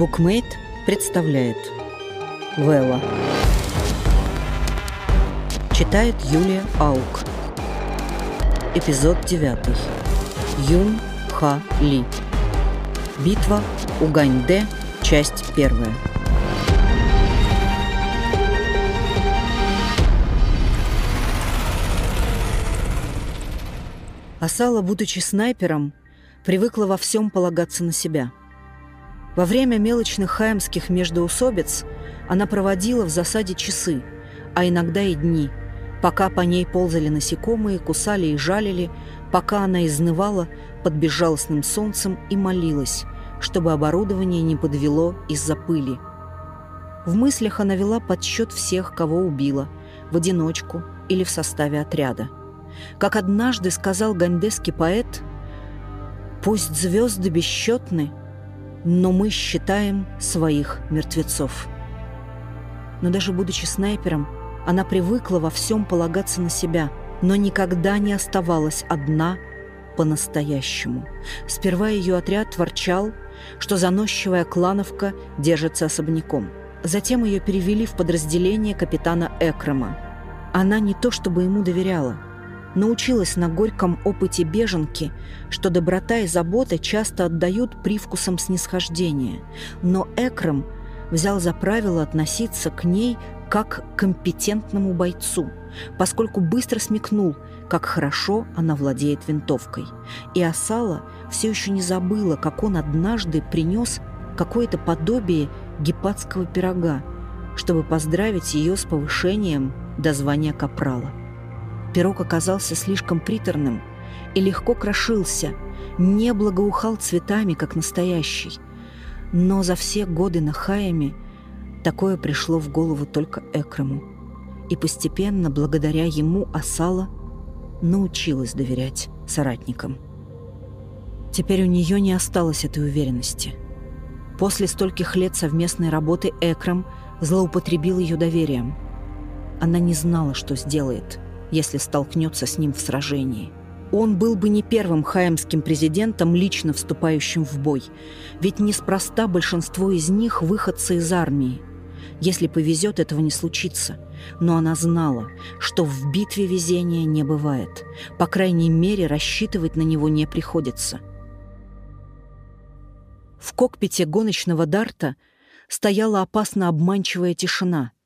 Букмейт представляет Вэлла. Читает Юлия Аук. Эпизод 9 Юн Ха Ли. Битва у Ганьде Часть первая. Асала, будучи снайпером, привыкла во всем полагаться на себя – во время мелочных хаемских междоусобиц она проводила в засаде часы, а иногда и дни, пока по ней ползали насекомые, кусали и жалили, пока она изнывала под безжалостным солнцем и молилась, чтобы оборудование не подвело из-за пыли. В мыслях она вела подсчет всех, кого убила, в одиночку или в составе отряда. Как однажды сказал гандесский поэт, «Пусть звезды бесчетны, но мы считаем своих мертвецов. Но даже будучи снайпером, она привыкла во всем полагаться на себя, но никогда не оставалась одна по-настоящему. Сперва ее отряд ворчал, что заносчивая клановка держится особняком. Затем ее перевели в подразделение капитана Экрама. Она не то чтобы ему доверяла – научилась на горьком опыте беженки, что доброта и забота часто отдают привкусом снисхождения, но Экрам взял за правило относиться к ней как к компетентному бойцу, поскольку быстро смекнул, как хорошо она владеет винтовкой. И Асала все еще не забыла, как он однажды принес какое-то подобие гепатского пирога, чтобы поздравить ее с повышением до звания капрала. Пирог оказался слишком приторным и легко крошился, не благоухал цветами, как настоящий. Но за все годы на Хайаме такое пришло в голову только Экрему. И постепенно, благодаря ему, Асала научилась доверять соратникам. Теперь у нее не осталось этой уверенности. После стольких лет совместной работы Экрам злоупотребил ее доверием. Она не знала, что сделает – если столкнется с ним в сражении. Он был бы не первым хаемским президентом, лично вступающим в бой, ведь неспроста большинство из них выходцы из армии. Если повезет, этого не случится. Но она знала, что в битве везения не бывает. По крайней мере, рассчитывать на него не приходится. В кокпите гоночного дарта стояла опасно обманчивая тишина –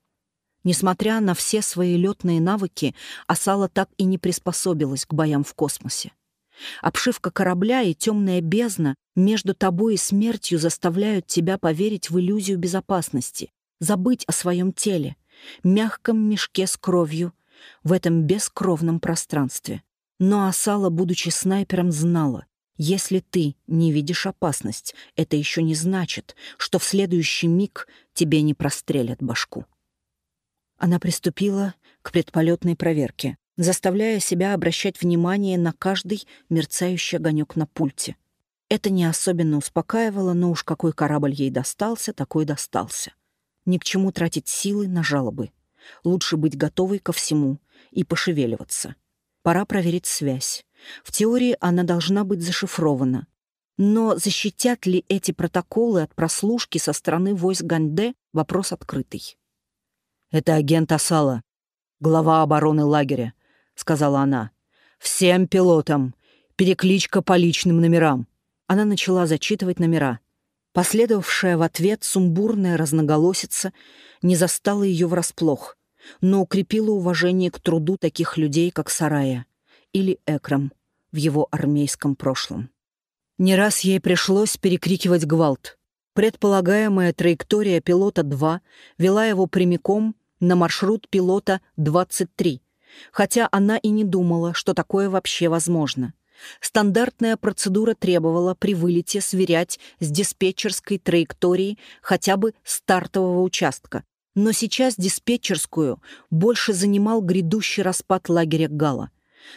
Несмотря на все свои летные навыки, Асала так и не приспособилась к боям в космосе. Обшивка корабля и темная бездна между тобой и смертью заставляют тебя поверить в иллюзию безопасности, забыть о своем теле, мягком мешке с кровью в этом бескровном пространстве. Но Асала, будучи снайпером, знала, если ты не видишь опасность, это еще не значит, что в следующий миг тебе не прострелят башку. Она приступила к предполетной проверке, заставляя себя обращать внимание на каждый мерцающий огонек на пульте. Это не особенно успокаивало, но уж какой корабль ей достался, такой достался. Ни к чему тратить силы на жалобы. Лучше быть готовой ко всему и пошевеливаться. Пора проверить связь. В теории она должна быть зашифрована. Но защитят ли эти протоколы от прослушки со стороны войск Ганде — вопрос открытый. «Это агент Асала, глава обороны лагеря», — сказала она. «Всем пилотам. Перекличка по личным номерам». Она начала зачитывать номера. Последовавшая в ответ сумбурная разноголосица не застала ее врасплох, но укрепила уважение к труду таких людей, как Сарая или Экрам в его армейском прошлом. Не раз ей пришлось перекрикивать гвалт. Предполагаемая траектория пилота 2 вела его прямиком на маршрут пилота 23, хотя она и не думала, что такое вообще возможно. Стандартная процедура требовала при вылете сверять с диспетчерской траекторией хотя бы стартового участка, но сейчас диспетчерскую больше занимал грядущий распад лагеря Гала.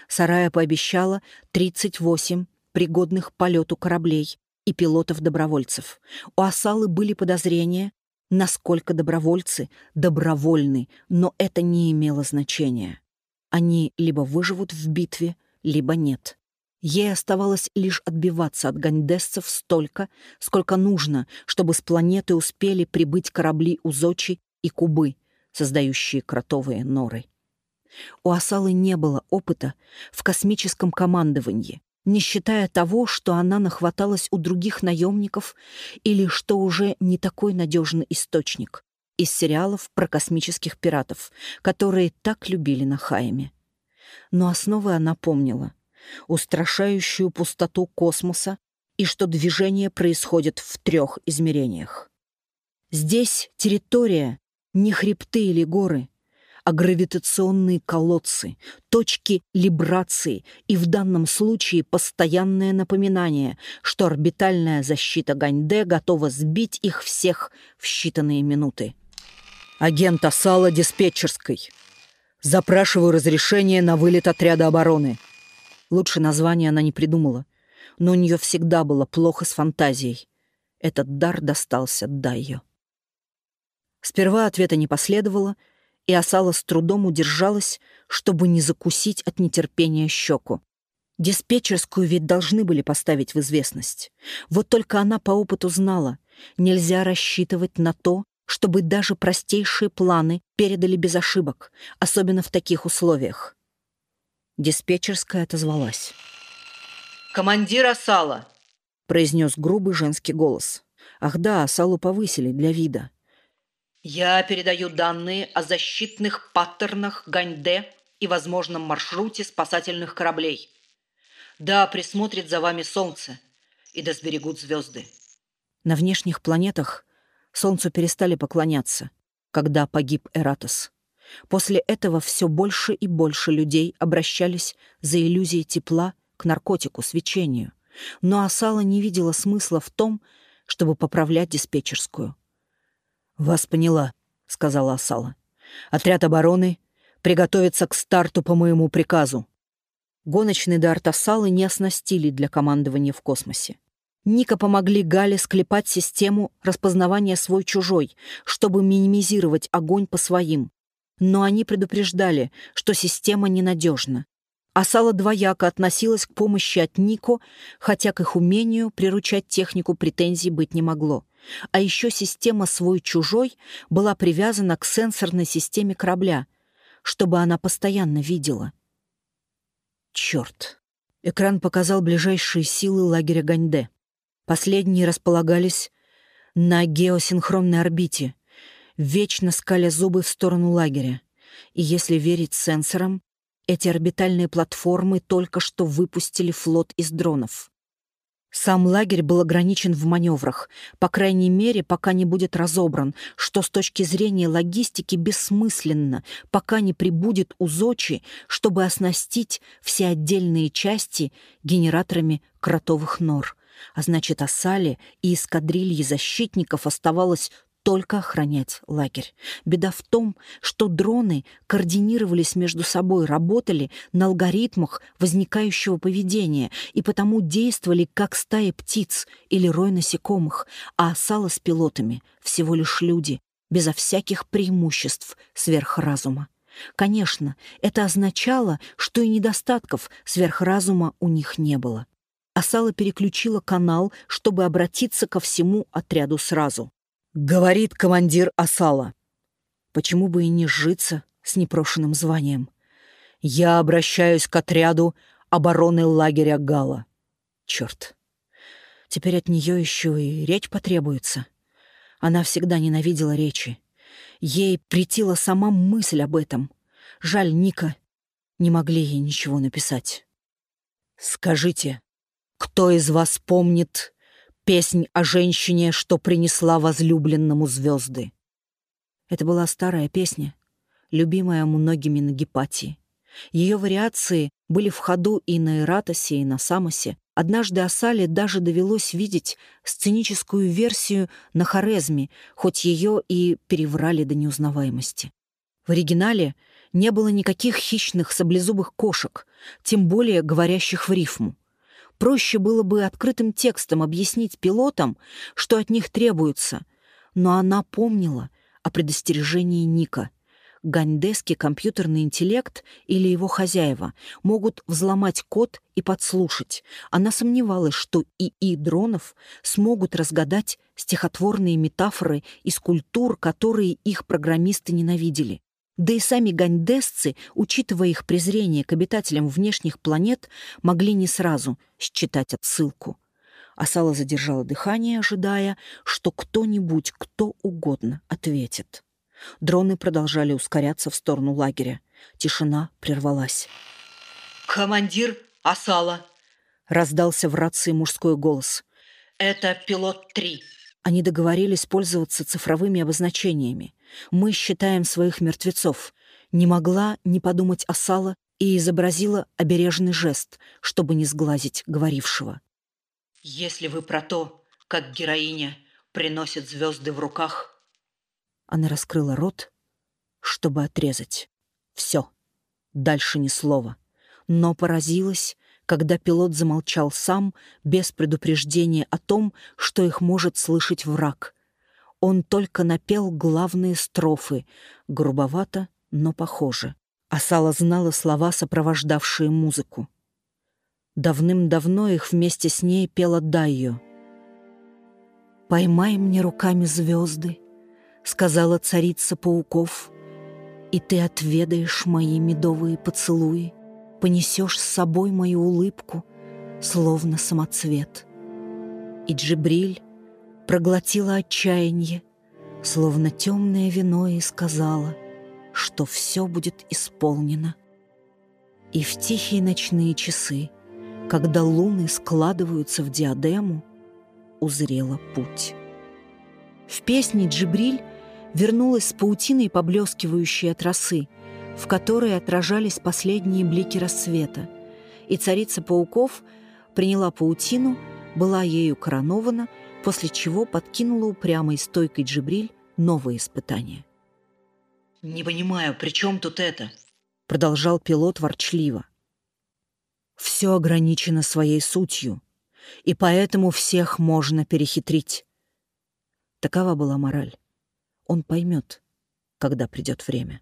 Сарая пообещала 38 пригодных полету кораблей и пилотов-добровольцев. У Асалы были подозрения, насколько добровольцы добровольны, но это не имело значения. Они либо выживут в битве, либо нет. Ей оставалось лишь отбиваться от ганьдесцев столько, сколько нужно, чтобы с планеты успели прибыть корабли Узочи и Кубы, создающие кротовые норы. У Асалы не было опыта в космическом командовании, не считая того, что она нахваталась у других наемников или что уже не такой надежный источник из сериалов про космических пиратов, которые так любили на Хайме. Но основы она помнила устрашающую пустоту космоса и что движение происходит в трех измерениях. Здесь территория не хребты или горы, а гравитационные колодцы, точки либрации и в данном случае постоянное напоминание, что орбитальная защита Ганьде готова сбить их всех в считанные минуты. Агент Асала диспетчерской. Запрашиваю разрешение на вылет отряда обороны. Лучше названия она не придумала, но у нее всегда было плохо с фантазией. Этот дар достался Дайо. Сперва ответа не последовало, и Асала с трудом удержалась, чтобы не закусить от нетерпения щеку. Диспетчерскую ведь должны были поставить в известность. Вот только она по опыту знала, нельзя рассчитывать на то, чтобы даже простейшие планы передали без ошибок, особенно в таких условиях. Диспетчерская отозвалась. «Командир Асала!» — произнес грубый женский голос. Ах да, Асалу повысили для вида. «Я передаю данные о защитных паттернах Ганьде и возможном маршруте спасательных кораблей. Да, присмотрит за вами солнце, и да сберегут звезды». На внешних планетах солнцу перестали поклоняться, когда погиб Эратос. После этого все больше и больше людей обращались за иллюзией тепла к наркотику, свечению. Но Асала не видела смысла в том, чтобы поправлять диспетчерскую. «Вас поняла», — сказала Асала. «Отряд обороны приготовится к старту по моему приказу». Гоночный дарт Асалы не оснастили для командования в космосе. Ника помогли Гале склепать систему распознавания свой-чужой, чтобы минимизировать огонь по своим но они предупреждали, что система ненадежна. Асала двояко относилась к помощи от Нико, хотя к их умению приручать технику претензий быть не могло. А еще система «свой-чужой» была привязана к сенсорной системе корабля, чтобы она постоянно видела. Черт! Экран показал ближайшие силы лагеря Ганьде. Последние располагались на геосинхронной орбите, вечно скаля зубы в сторону лагеря. И если верить сенсорам, эти орбитальные платформы только что выпустили флот из дронов. Сам лагерь был ограничен в маневрах, по крайней мере, пока не будет разобран, что с точки зрения логистики бессмысленно, пока не прибудет Узочи, чтобы оснастить все отдельные части генераторами кротовых нор. А значит, Асали и эскадрильи защитников оставалось только охранять лагерь. Беда в том, что дроны координировались между собой, работали на алгоритмах возникающего поведения и потому действовали как стая птиц или рой насекомых, а Асала с пилотами всего лишь люди, безо всяких преимуществ сверхразума. Конечно, это означало, что и недостатков сверхразума у них не было. Асала переключила канал, чтобы обратиться ко всему отряду сразу. Говорит командир Асала. Почему бы и не сжиться с непрошенным званием? Я обращаюсь к отряду обороны лагеря Гала. Черт. Теперь от нее еще и речь потребуется. Она всегда ненавидела речи. Ей претила сама мысль об этом. Жаль, Ника не могли ей ничего написать. «Скажите, кто из вас помнит Песнь о женщине, что принесла возлюбленному звезды. Это была старая песня, любимая многими на Гепатии. Ее вариации были в ходу и на Эратосе, и на Самосе. Однажды Асале даже довелось видеть сценическую версию на Хорезме, хоть ее и переврали до неузнаваемости. В оригинале не было никаких хищных саблезубых кошек, тем более говорящих в рифму. Проще было бы открытым текстом объяснить пилотам, что от них требуется, но она помнила о предостережении Ника. гандесский компьютерный интеллект или его хозяева могут взломать код и подслушать. Она сомневалась, что ИИ дронов смогут разгадать стихотворные метафоры из культур, которые их программисты ненавидели. Да и сами гандесцы, учитывая их презрение к обитателям внешних планет, могли не сразу считать отсылку. Асала задержала дыхание, ожидая, что кто-нибудь, кто угодно, ответит. Дроны продолжали ускоряться в сторону лагеря. Тишина прервалась. «Командир Асала!» — раздался в рации мужской голос. «Это пилот 3». Они договорились пользоваться цифровыми обозначениями. Мы считаем своих мертвецов. Не могла не подумать Асала и изобразила обережный жест, чтобы не сглазить говорившего. «Если вы про то, как героиня приносит звезды в руках...» Она раскрыла рот, чтобы отрезать. Все. Дальше ни слова. Но поразилась, когда пилот замолчал сам, без предупреждения о том, что их может слышать враг. Он только напел главные строфы, грубовато, но похоже. Асала знала слова, сопровождавшие музыку. Давным-давно их вместе с ней пела Дайо. «Поймай мне руками звезды, сказала царица пауков, и ты отведаешь мои медовые поцелуи, понесешь с собой мою улыбку, словно самоцвет. И Джибриль проглотила отчаяние, словно темное вино, и сказала, что все будет исполнено. И в тихие ночные часы, когда луны складываются в диадему, узрела путь. В песне Джибриль вернулась с паутиной, поблескивающей от росы, в которой отражались последние блики рассвета, и царица пауков приняла паутину, была ею коронована, после чего подкинула упрямой стойкой Джибриль новые испытания. «Не понимаю, при чем тут это?» — продолжал пилот ворчливо. «Все ограничено своей сутью, и поэтому всех можно перехитрить». Такова была мораль. Он поймет, когда придет время.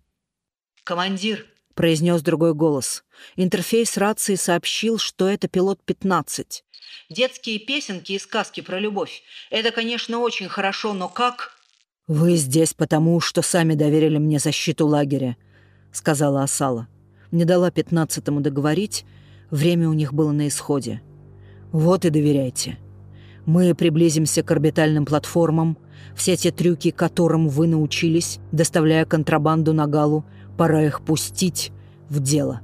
«Командир!» — произнес другой голос. Интерфейс рации сообщил, что это пилот 15. «Детские песенки и сказки про любовь. Это, конечно, очень хорошо, но как...» «Вы здесь потому, что сами доверили мне защиту лагеря», — сказала Асала. Не дала пятнадцатому договорить, время у них было на исходе. «Вот и доверяйте. Мы приблизимся к орбитальным платформам, все те трюки, которым вы научились, доставляя контрабанду на Галу, пора их пустить в дело».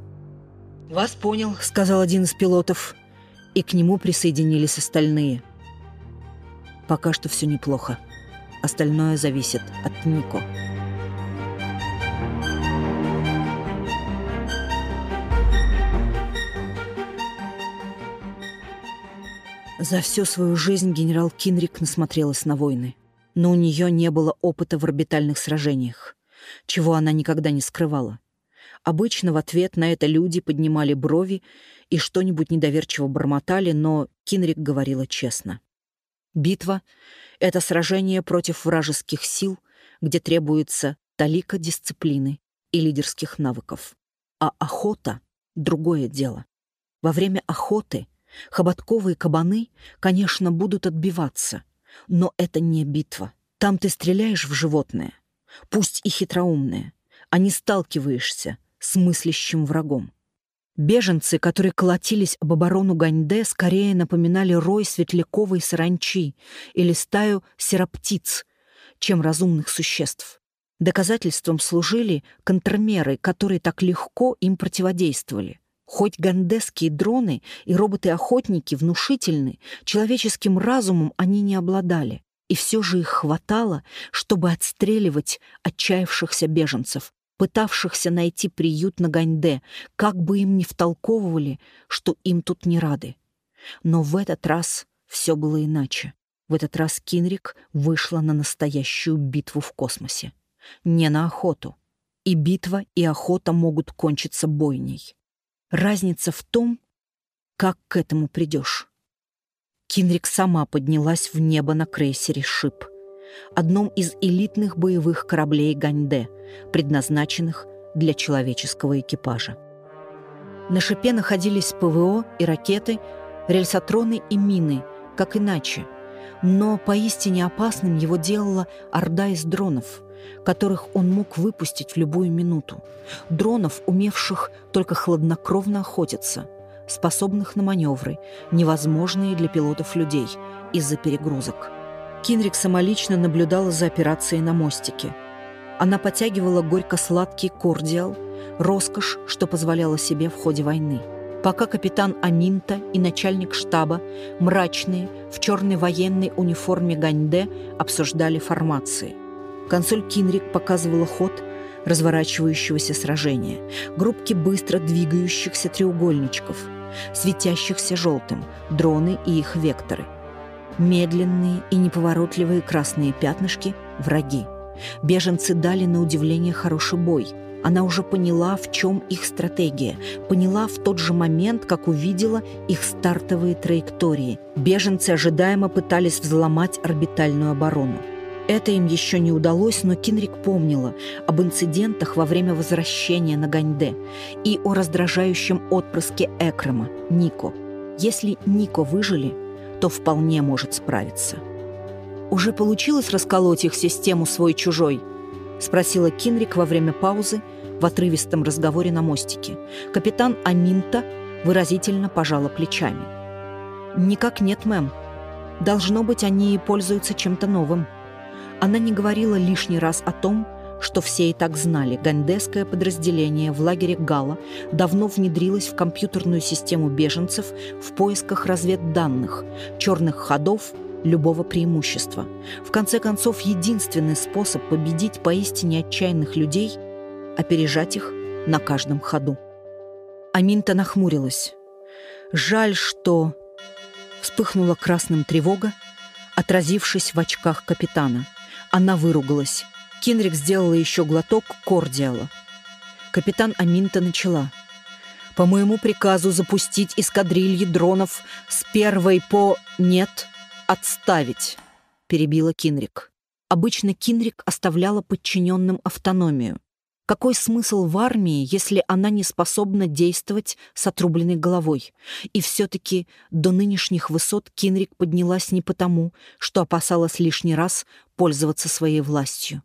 «Вас понял», — сказал один из пилотов, и к нему присоединились остальные. «Пока что все неплохо. Остальное зависит от Нико». За всю свою жизнь генерал Кинрик насмотрелась на войны но у нее не было опыта в орбитальных сражениях, чего она никогда не скрывала. Обычно в ответ на это люди поднимали брови и что-нибудь недоверчиво бормотали, но Кинрик говорила честно. Битва — это сражение против вражеских сил, где требуется талика дисциплины и лидерских навыков. А охота — другое дело. Во время охоты хоботковые кабаны, конечно, будут отбиваться — но это не битва. Там ты стреляешь в животное, пусть и хитроумное, а не сталкиваешься с мыслящим врагом. Беженцы, которые колотились об оборону Ганьде, скорее напоминали рой светляковой саранчи или стаю сероптиц, чем разумных существ. Доказательством служили контрмеры, которые так легко им противодействовали. Хоть гандесские дроны и роботы-охотники внушительны, человеческим разумом они не обладали, и все же их хватало, чтобы отстреливать отчаявшихся беженцев, пытавшихся найти приют на Ганьде, как бы им ни втолковывали, что им тут не рады. Но в этот раз все было иначе. В этот раз Кинрик вышла на настоящую битву в космосе. Не на охоту. И битва, и охота могут кончиться бойней. Разница в том, как к этому придешь. Кинрик сама поднялась в небо на крейсере «Шип», одном из элитных боевых кораблей Ганьде, предназначенных для человеческого экипажа. На шипе находились ПВО и ракеты, рельсотроны и мины, как иначе. Но поистине опасным его делала орда из дронов, которых он мог выпустить в любую минуту. Дронов, умевших только хладнокровно охотиться, способных на маневры, невозможные для пилотов людей из-за перегрузок. Кинрик самолично наблюдала за операцией на мостике. Она потягивала горько-сладкий кордиал, роскошь, что позволяла себе в ходе войны. Пока капитан Аминта и начальник штаба, мрачные, в черной военной униформе Ганьде, обсуждали формации. Консоль Кинрик показывала ход разворачивающегося сражения, группки быстро двигающихся треугольничков, светящихся желтым, дроны и их векторы. Медленные и неповоротливые красные пятнышки — враги. Беженцы дали на удивление хороший бой. Она уже поняла, в чем их стратегия. Поняла в тот же момент, как увидела их стартовые траектории. Беженцы ожидаемо пытались взломать орбитальную оборону. Это им еще не удалось, но Кинрик помнила об инцидентах во время возвращения на Ганьде и о раздражающем отпрыске Экрема, Нико. Если Нико выжили, то вполне может справиться. «Уже получилось расколоть их систему свой-чужой?» — спросила Кинрик во время паузы в отрывистом разговоре на мостике. Капитан Аминта выразительно пожала плечами. «Никак нет, мэм. Должно быть, они пользуются чем-то новым». Она не говорила лишний раз о том, что все и так знали, гандесское подразделение в лагере Гала давно внедрилось в компьютерную систему беженцев в поисках разведданных, черных ходов любого преимущества. В конце концов, единственный способ победить поистине отчаянных людей — опережать их на каждом ходу. Аминта нахмурилась. Жаль, что... Вспыхнула красным тревога, отразившись в очках капитана. Она выругалась. Кинрик сделала еще глоток кордиала. Капитан Аминта начала. «По моему приказу запустить эскадрильи дронов с первой по... Нет, «Отставить!» — перебила Кинрик. Обычно Кинрик оставляла подчиненным автономию. Какой смысл в армии, если она не способна действовать с отрубленной головой? И все-таки до нынешних высот Кинрик поднялась не потому, что опасалась лишний раз пользоваться своей властью.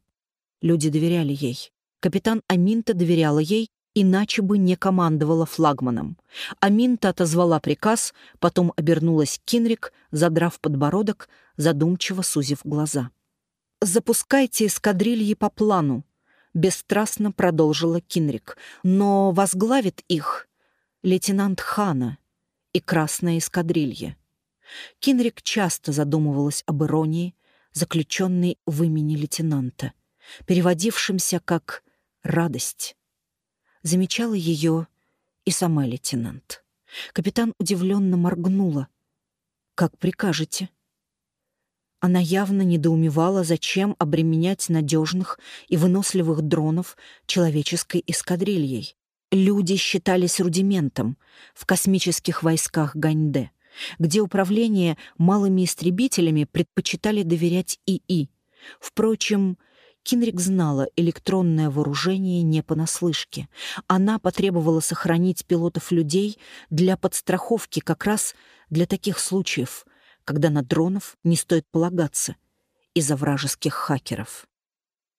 Люди доверяли ей. Капитан Аминта доверяла ей, иначе бы не командовала флагманом. Аминта отозвала приказ, потом обернулась Кинрик, задрав подбородок, задумчиво сузив глаза. «Запускайте эскадрильи по плану», — бесстрастно продолжила Кинрик, «но возглавит их лейтенант Хана и Красная эскадрилья». Кинрик часто задумывалась об иронии, заключенной в имени лейтенанта, переводившемся как «радость» замечала ее и сама лейтенант. Капитан удивленно моргнула. «Как прикажете?» Она явно недоумевала, зачем обременять надежных и выносливых дронов человеческой эскадрильей. Люди считались рудиментом в космических войсках Ганьде, где управление малыми истребителями предпочитали доверять ИИ. Впрочем, Кинрик знала электронное вооружение не понаслышке. Она потребовала сохранить пилотов людей для подстраховки как раз для таких случаев, когда на дронов не стоит полагаться из-за вражеских хакеров.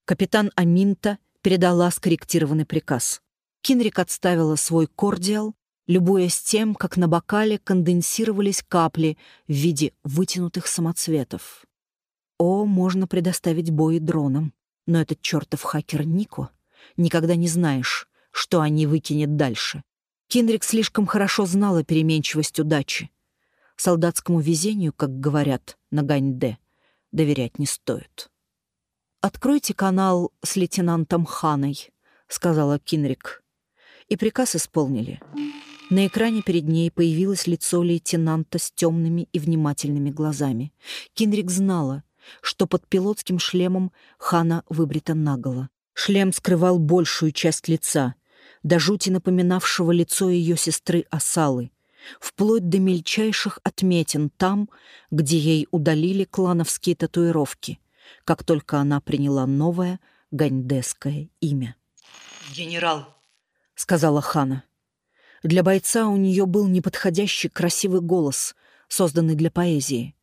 Капитан Аминта передала скорректированный приказ. Кинрик отставила свой кордиал, любуясь тем, как на бокале конденсировались капли в виде вытянутых самоцветов. О, можно предоставить бой дронам. Но этот чертов хакер Нико никогда не знаешь, что они выкинет дальше. Кинрик слишком хорошо знала переменчивость удачи. Солдатскому везению, как говорят на Ганьде, доверять не стоит. «Откройте канал с лейтенантом Ханой», — сказала Кинрик. И приказ исполнили. На экране перед ней появилось лицо лейтенанта с темными и внимательными глазами. Кинрик знала, что под пилотским шлемом Хана выбрита наголо. Шлем скрывал большую часть лица, до жути напоминавшего лицо ее сестры Асалы, вплоть до мельчайших отметин там, где ей удалили клановские татуировки, как только она приняла новое ганьдеское имя. «Генерал», — сказала Хана. Для бойца у нее был неподходящий красивый голос, созданный для поэзии.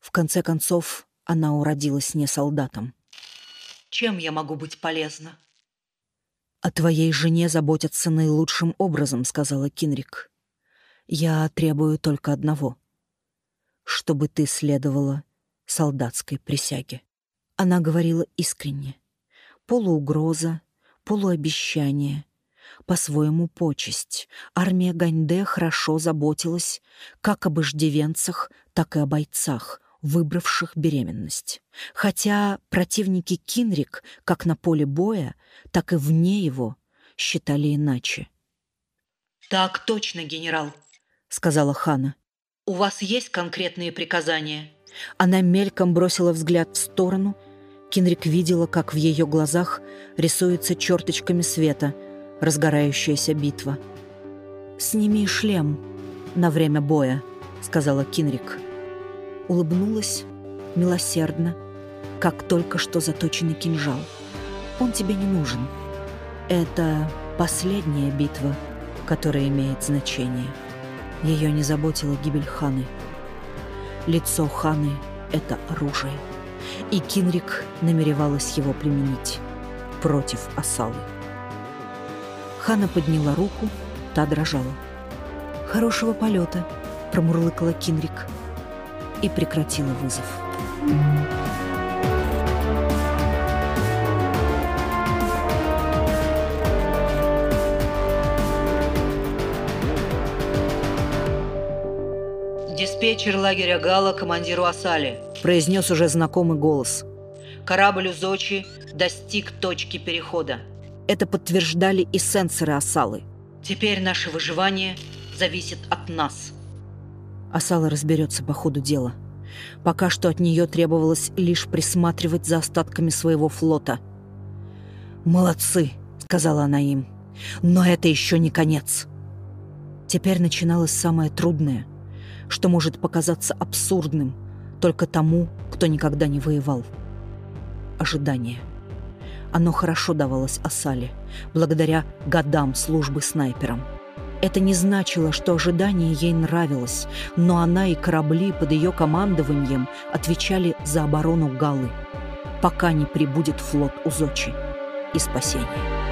В конце концов, она уродилась не солдатом. «Чем я могу быть полезна?» «О твоей жене заботятся наилучшим образом», — сказала Кинрик. «Я требую только одного — чтобы ты следовала солдатской присяге». Она говорила искренне. Полуугроза, полуобещание, по-своему почесть. Армия Ганьде хорошо заботилась как об иждивенцах, так и о бойцах, выбравших беременность. Хотя противники Кинрик, как на поле боя, так и вне его, считали иначе. «Так точно, генерал», — сказала Хана. «У вас есть конкретные приказания?» Она мельком бросила взгляд в сторону. Кинрик видела, как в ее глазах рисуется черточками света разгорающаяся битва. «Сними шлем на время боя», — сказала Кинрик улыбнулась милосердно, как только что заточенный кинжал. «Он тебе не нужен. Это последняя битва, которая имеет значение. Ее не заботила гибель Ханы. Лицо Ханы — это оружие, и Кинрик намеревалась его применить против Асалы. Хана подняла руку, та дрожала. «Хорошего полета», — промурлыкала Кинрик и прекратила вызов. «Диспетчер лагеря Гала командиру Асали», — произнес уже знакомый голос. «Корабль Узочи достиг точки перехода». Это подтверждали и сенсоры Асалы. «Теперь наше выживание зависит от нас». Асала разберется по ходу дела. Пока что от нее требовалось лишь присматривать за остатками своего флота. «Молодцы!» — сказала она им. «Но это еще не конец!» Теперь начиналось самое трудное, что может показаться абсурдным только тому, кто никогда не воевал. Ожидание. Оно хорошо давалось Асале, благодаря годам службы снайпером. Это не значило, что ожидание ей нравилось, но она и корабли под ее командованием отвечали за оборону Галы, пока не прибудет флот Узочи и спасение.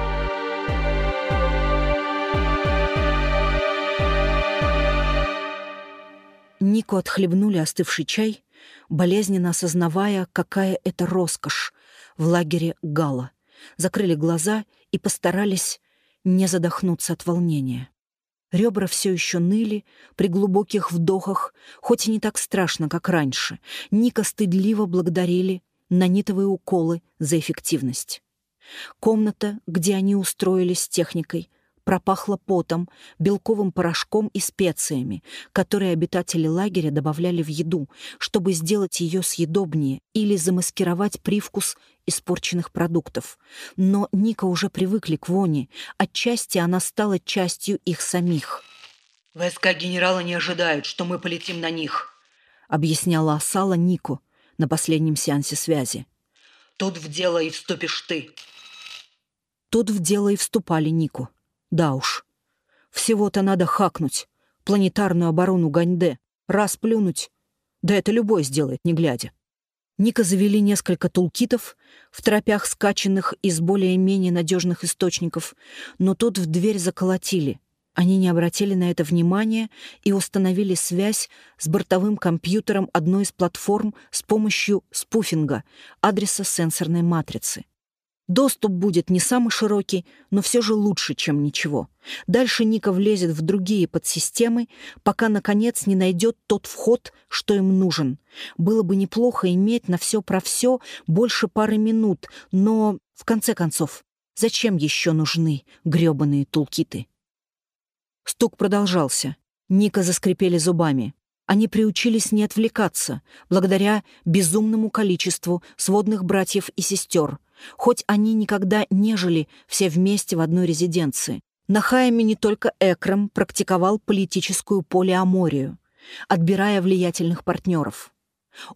Нику отхлебнули остывший чай, болезненно осознавая, какая это роскошь в лагере Гала. Закрыли глаза и постарались не задохнуться от волнения. Ребра все еще ныли при глубоких вдохах, хоть и не так страшно, как раньше. Ника стыдливо благодарили нанитовые уколы за эффективность. Комната, где они устроились с техникой, пропахла потом, белковым порошком и специями, которые обитатели лагеря добавляли в еду, чтобы сделать ее съедобнее или замаскировать привкус испорченных продуктов. Но Ника уже привыкли к воне, отчасти она стала частью их самих. «Войска генерала не ожидают, что мы полетим на них», — объясняла Асала Нику на последнем сеансе связи. «Тут в дело и вступишь ты». Тут в дело и вступали Нику. Да уж. Всего-то надо хакнуть. Планетарную оборону Ганьде. Раз плюнуть. Да это любой сделает, не глядя. Ника завели несколько тулкитов, в тропях скачанных из более-менее надежных источников, но тут в дверь заколотили. Они не обратили на это внимания и установили связь с бортовым компьютером одной из платформ с помощью спуфинга, адреса сенсорной матрицы. Доступ будет не самый широкий, но все же лучше, чем ничего. Дальше Ника влезет в другие подсистемы, пока, наконец, не найдет тот вход, что им нужен. Было бы неплохо иметь на все про все больше пары минут, но, в конце концов, зачем еще нужны грёбаные тулкиты? Стук продолжался. Ника заскрипели зубами. Они приучились не отвлекаться, благодаря безумному количеству сводных братьев и сестер, хоть они никогда не жили все вместе в одной резиденции. На Хайме не только Экрам практиковал политическую полиаморию, отбирая влиятельных партнеров.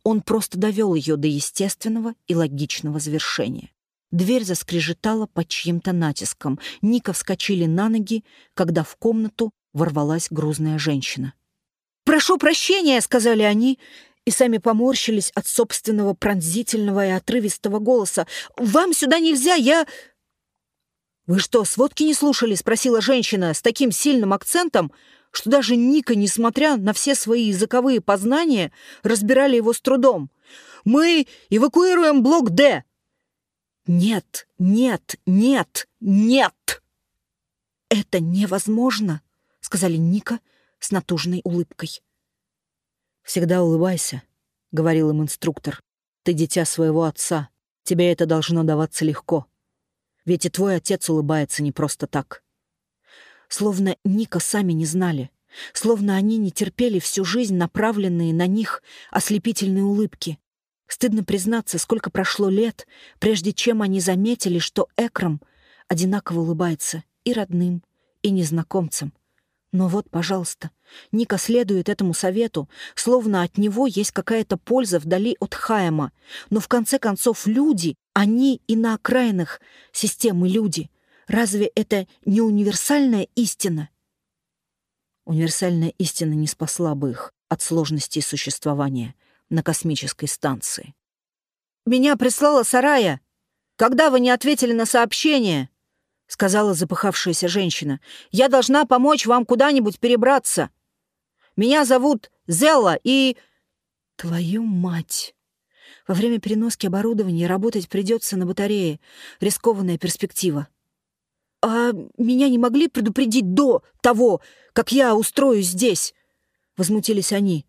Он просто довел ее до естественного и логичного завершения. Дверь заскрежетала под чьим-то натиском. Ника вскочили на ноги, когда в комнату ворвалась грузная женщина. «Прошу прощения!» — сказали они, и сами поморщились от собственного пронзительного и отрывистого голоса. «Вам сюда нельзя, я...» «Вы что, сводки не слушали?» — спросила женщина с таким сильным акцентом, что даже Ника, несмотря на все свои языковые познания, разбирали его с трудом. «Мы эвакуируем блок «Д». «Нет, нет, нет, нет!» «Это невозможно!» — сказали Ника с натужной улыбкой. «Всегда улыбайся», — говорил им инструктор. «Ты дитя своего отца. Тебе это должно даваться легко. Ведь и твой отец улыбается не просто так». Словно Ника сами не знали. Словно они не терпели всю жизнь направленные на них ослепительные улыбки. Стыдно признаться, сколько прошло лет, прежде чем они заметили, что Экрам одинаково улыбается и родным, и незнакомцам. Но вот, пожалуйста, Ника следует этому совету, словно от него есть какая-то польза вдали от Хайма. Но в конце концов люди, они и на окраинах системы люди. Разве это не универсальная истина? Универсальная истина не спасла бы их от сложностей существования — на космической станции. «Меня прислала Сарая. Когда вы не ответили на сообщение?» — сказала запыхавшаяся женщина. «Я должна помочь вам куда-нибудь перебраться. Меня зовут Зелла и...» «Твою мать!» Во время переноски оборудования работать придется на батарее. Рискованная перспектива. «А меня не могли предупредить до того, как я устроюсь здесь?» Возмутились они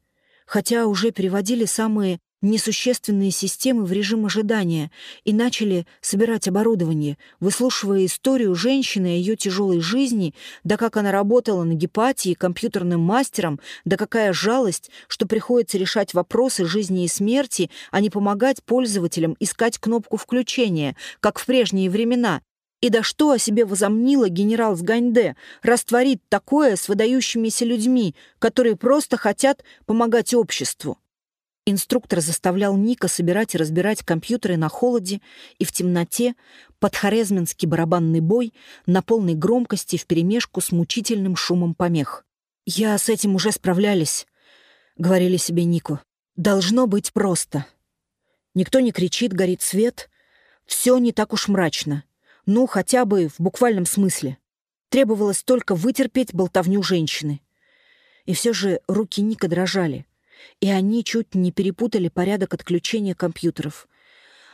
хотя уже переводили самые несущественные системы в режим ожидания и начали собирать оборудование, выслушивая историю женщины о ее тяжелой жизни, да как она работала на гепатии компьютерным мастером, да какая жалость, что приходится решать вопросы жизни и смерти, а не помогать пользователям искать кнопку включения, как в прежние времена, и да что о себе возомнила генерал с Ганьде, растворит такое с выдающимися людьми, которые просто хотят помогать обществу? Инструктор заставлял Ника собирать и разбирать компьютеры на холоде и в темноте под хорезминский барабанный бой на полной громкости вперемешку с мучительным шумом помех. «Я с этим уже справлялись», — говорили себе Нику. «Должно быть просто. Никто не кричит, горит свет. Все не так уж мрачно. Ну, хотя бы в буквальном смысле. Требовалось только вытерпеть болтовню женщины. И все же руки Ника дрожали, и они чуть не перепутали порядок отключения компьютеров.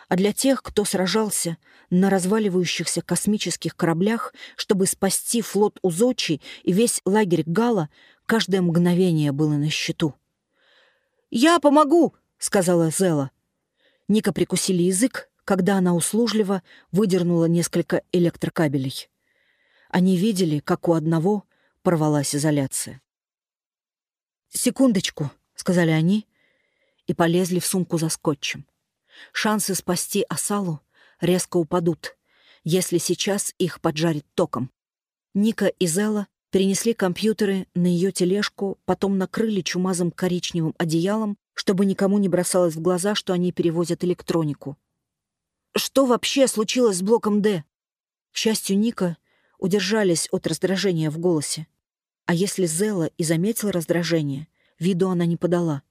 А для тех, кто сражался на разваливающихся космических кораблях, чтобы спасти флот Узочи и весь лагерь Гала, каждое мгновение было на счету. «Я помогу!» — сказала Зела. Ника прикусили язык, когда она услужливо выдернула несколько электрокабелей. Они видели, как у одного порвалась изоляция. «Секундочку», — сказали они, и полезли в сумку за скотчем. Шансы спасти Асалу резко упадут, если сейчас их поджарит током. Ника и Зела перенесли компьютеры на ее тележку, потом накрыли чумазым коричневым одеялом, чтобы никому не бросалось в глаза, что они перевозят электронику. Что вообще случилось с блоком «Д»? К счастью, Ника удержались от раздражения в голосе. А если Зела и заметила раздражение, виду она не подала.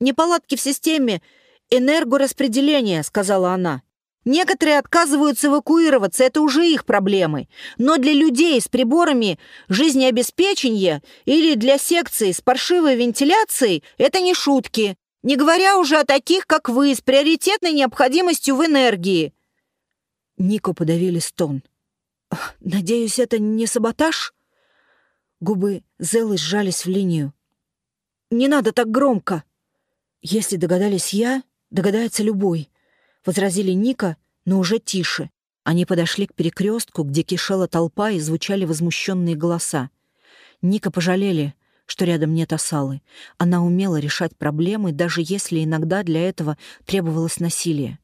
«Неполадки в системе энергораспределения», — сказала она. «Некоторые отказываются эвакуироваться, это уже их проблемы. Но для людей с приборами жизнеобеспечения или для секций с паршивой вентиляцией это не шутки. Не говоря уже о таких, как вы, с приоритетной необходимостью в энергии. Нико подавили стон. «Надеюсь, это не саботаж?» Губы Зеллы сжались в линию. «Не надо так громко!» «Если догадались я, догадается любой», — возразили Ника, но уже тише. Они подошли к перекрестку, где кишела толпа и звучали возмущенные голоса. Ника пожалели, что рядом нет осалы. Она умела решать проблемы, даже если иногда для этого требовалось насилие.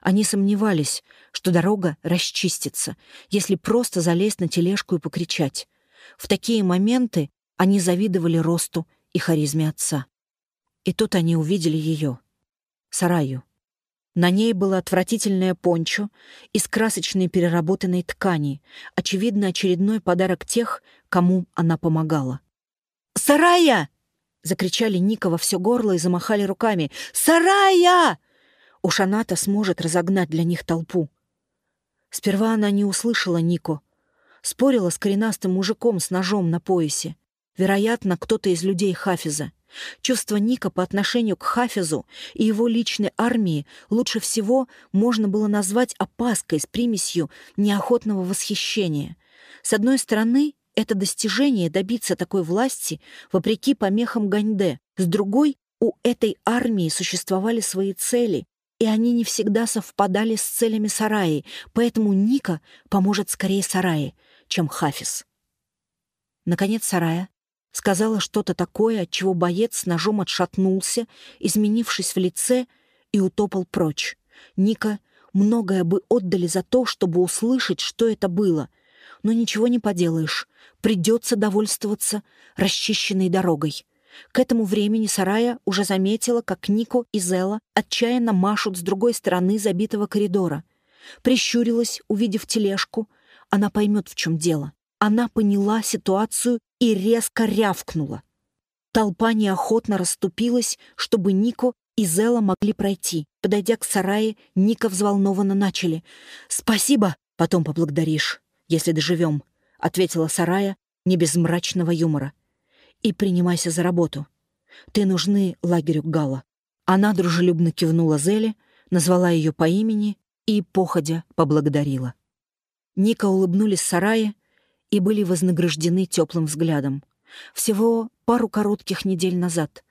Они сомневались, что дорога расчистится, если просто залезть на тележку и покричать. В такие моменты они завидовали росту и харизме отца. И тут они увидели ее, Сараю. На ней было отвратительное пончо из красочной переработанной ткани, очевидно, очередной подарок тех, кому она помогала. «Сарая!» — закричали Ника во все горло и замахали руками. «Сарая!» Уж она-то сможет разогнать для них толпу. Сперва она не услышала Нико. Спорила с коренастым мужиком с ножом на поясе. Вероятно, кто-то из людей Хафиза. Чувство Ника по отношению к Хафизу и его личной армии лучше всего можно было назвать опаской с примесью неохотного восхищения. С одной стороны, это достижение добиться такой власти вопреки помехам Ганьде. С другой, у этой армии существовали свои цели, и они не всегда совпадали с целями Сараи, поэтому Ника поможет скорее Сараи, чем Хафиз. Наконец Сарая сказала что-то такое, от чего боец ножом отшатнулся, изменившись в лице, и утопал прочь. Ника многое бы отдали за то, чтобы услышать, что это было. Но ничего не поделаешь, придется довольствоваться расчищенной дорогой. К этому времени Сарая уже заметила, как Нико и Зела отчаянно машут с другой стороны забитого коридора. Прищурилась, увидев тележку. Она поймет, в чем дело. Она поняла ситуацию и резко рявкнула. Толпа неохотно расступилась, чтобы Нико и Зела могли пройти. Подойдя к сарае, Ника взволнованно начали. «Спасибо, потом поблагодаришь, если доживем», — ответила Сарая не без мрачного юмора и принимайся за работу. Ты нужны лагерю Гала». Она дружелюбно кивнула Зеле, назвала ее по имени и, походя, поблагодарила. Ника улыбнулись сарае и были вознаграждены теплым взглядом. Всего пару коротких недель назад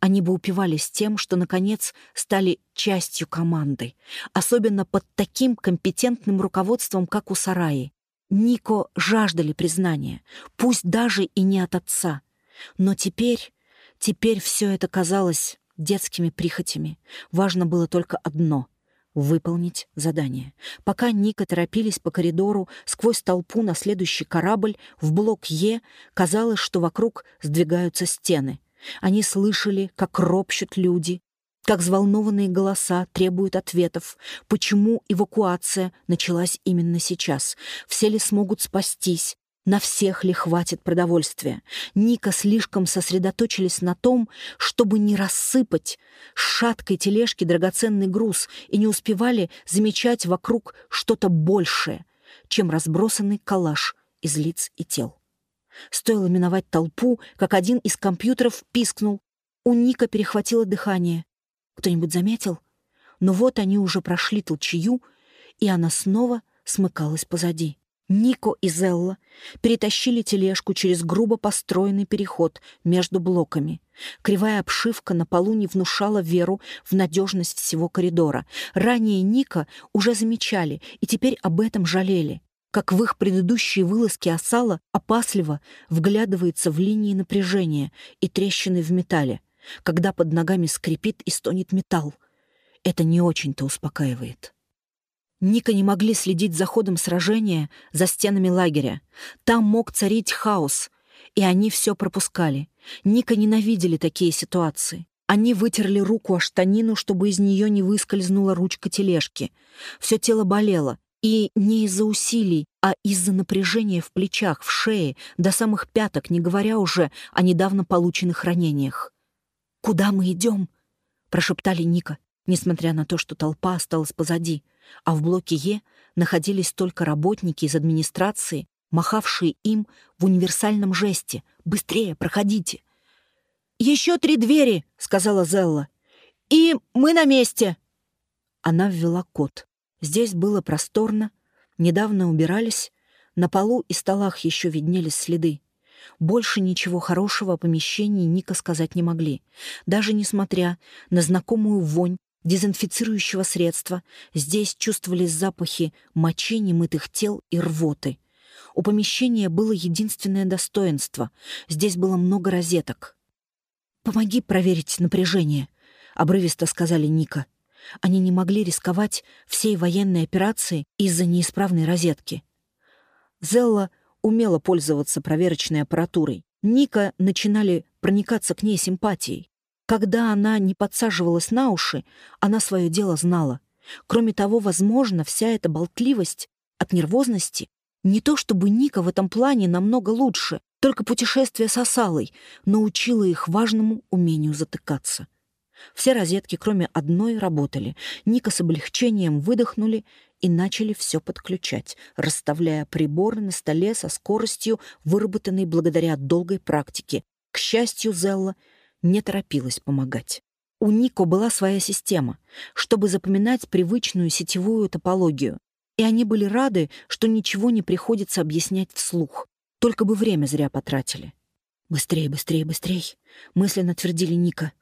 они бы упивались тем, что, наконец, стали частью команды, особенно под таким компетентным руководством, как у Сараи. Нико жаждали признания, пусть даже и не от отца — но теперь, теперь все это казалось детскими прихотями. Важно было только одно — выполнить задание. Пока Ника торопились по коридору сквозь толпу на следующий корабль, в блок Е казалось, что вокруг сдвигаются стены. Они слышали, как ропщут люди, как взволнованные голоса требуют ответов, почему эвакуация началась именно сейчас, все ли смогут спастись, на всех ли хватит продовольствия? Ника слишком сосредоточились на том, чтобы не рассыпать с шаткой тележки драгоценный груз и не успевали замечать вокруг что-то большее, чем разбросанный калаш из лиц и тел. Стоило миновать толпу, как один из компьютеров пискнул. У Ника перехватило дыхание. Кто-нибудь заметил? Но вот они уже прошли толчью, и она снова смыкалась позади. Нико и Зелла перетащили тележку через грубо построенный переход между блоками. Кривая обшивка на полу не внушала веру в надежность всего коридора. Ранее Ника уже замечали и теперь об этом жалели. Как в их предыдущие вылазки осала опасливо вглядывается в линии напряжения и трещины в металле, когда под ногами скрипит и стонет металл. Это не очень-то успокаивает. Ника не могли следить за ходом сражения за стенами лагеря. Там мог царить хаос, и они все пропускали. Ника ненавидели такие ситуации. Они вытерли руку о штанину, чтобы из нее не выскользнула ручка тележки. Все тело болело, и не из-за усилий, а из-за напряжения в плечах, в шее, до самых пяток, не говоря уже о недавно полученных ранениях. «Куда мы идем?» — прошептали Ника, несмотря на то, что толпа осталась позади — а в блоке Е находились только работники из администрации, махавшие им в универсальном жесте «Быстрее, проходите!» «Еще три двери!» — сказала Зелла. «И мы на месте!» Она ввела код. Здесь было просторно, недавно убирались, на полу и столах еще виднелись следы. Больше ничего хорошего о помещении Ника сказать не могли, даже несмотря на знакомую вонь дезинфицирующего средства, здесь чувствовались запахи мочи немытых тел и рвоты. У помещения было единственное достоинство. Здесь было много розеток. «Помоги проверить напряжение», — обрывисто сказали Ника. Они не могли рисковать всей военной операцией из-за неисправной розетки. Зелла умела пользоваться проверочной аппаратурой. Ника начинали проникаться к ней симпатией. Когда она не подсаживалась на уши, она свое дело знала. Кроме того, возможно, вся эта болтливость от нервозности не то чтобы Ника в этом плане намного лучше, только путешествие с Осалой научило их важному умению затыкаться. Все розетки, кроме одной, работали. Ника с облегчением выдохнули и начали все подключать, расставляя приборы на столе со скоростью, выработанной благодаря долгой практике. К счастью, Зелла не торопилась помогать. У Нико была своя система, чтобы запоминать привычную сетевую топологию. И они были рады, что ничего не приходится объяснять вслух. Только бы время зря потратили. «Быстрее, быстрее, быстрее!» — мысленно твердили Ника.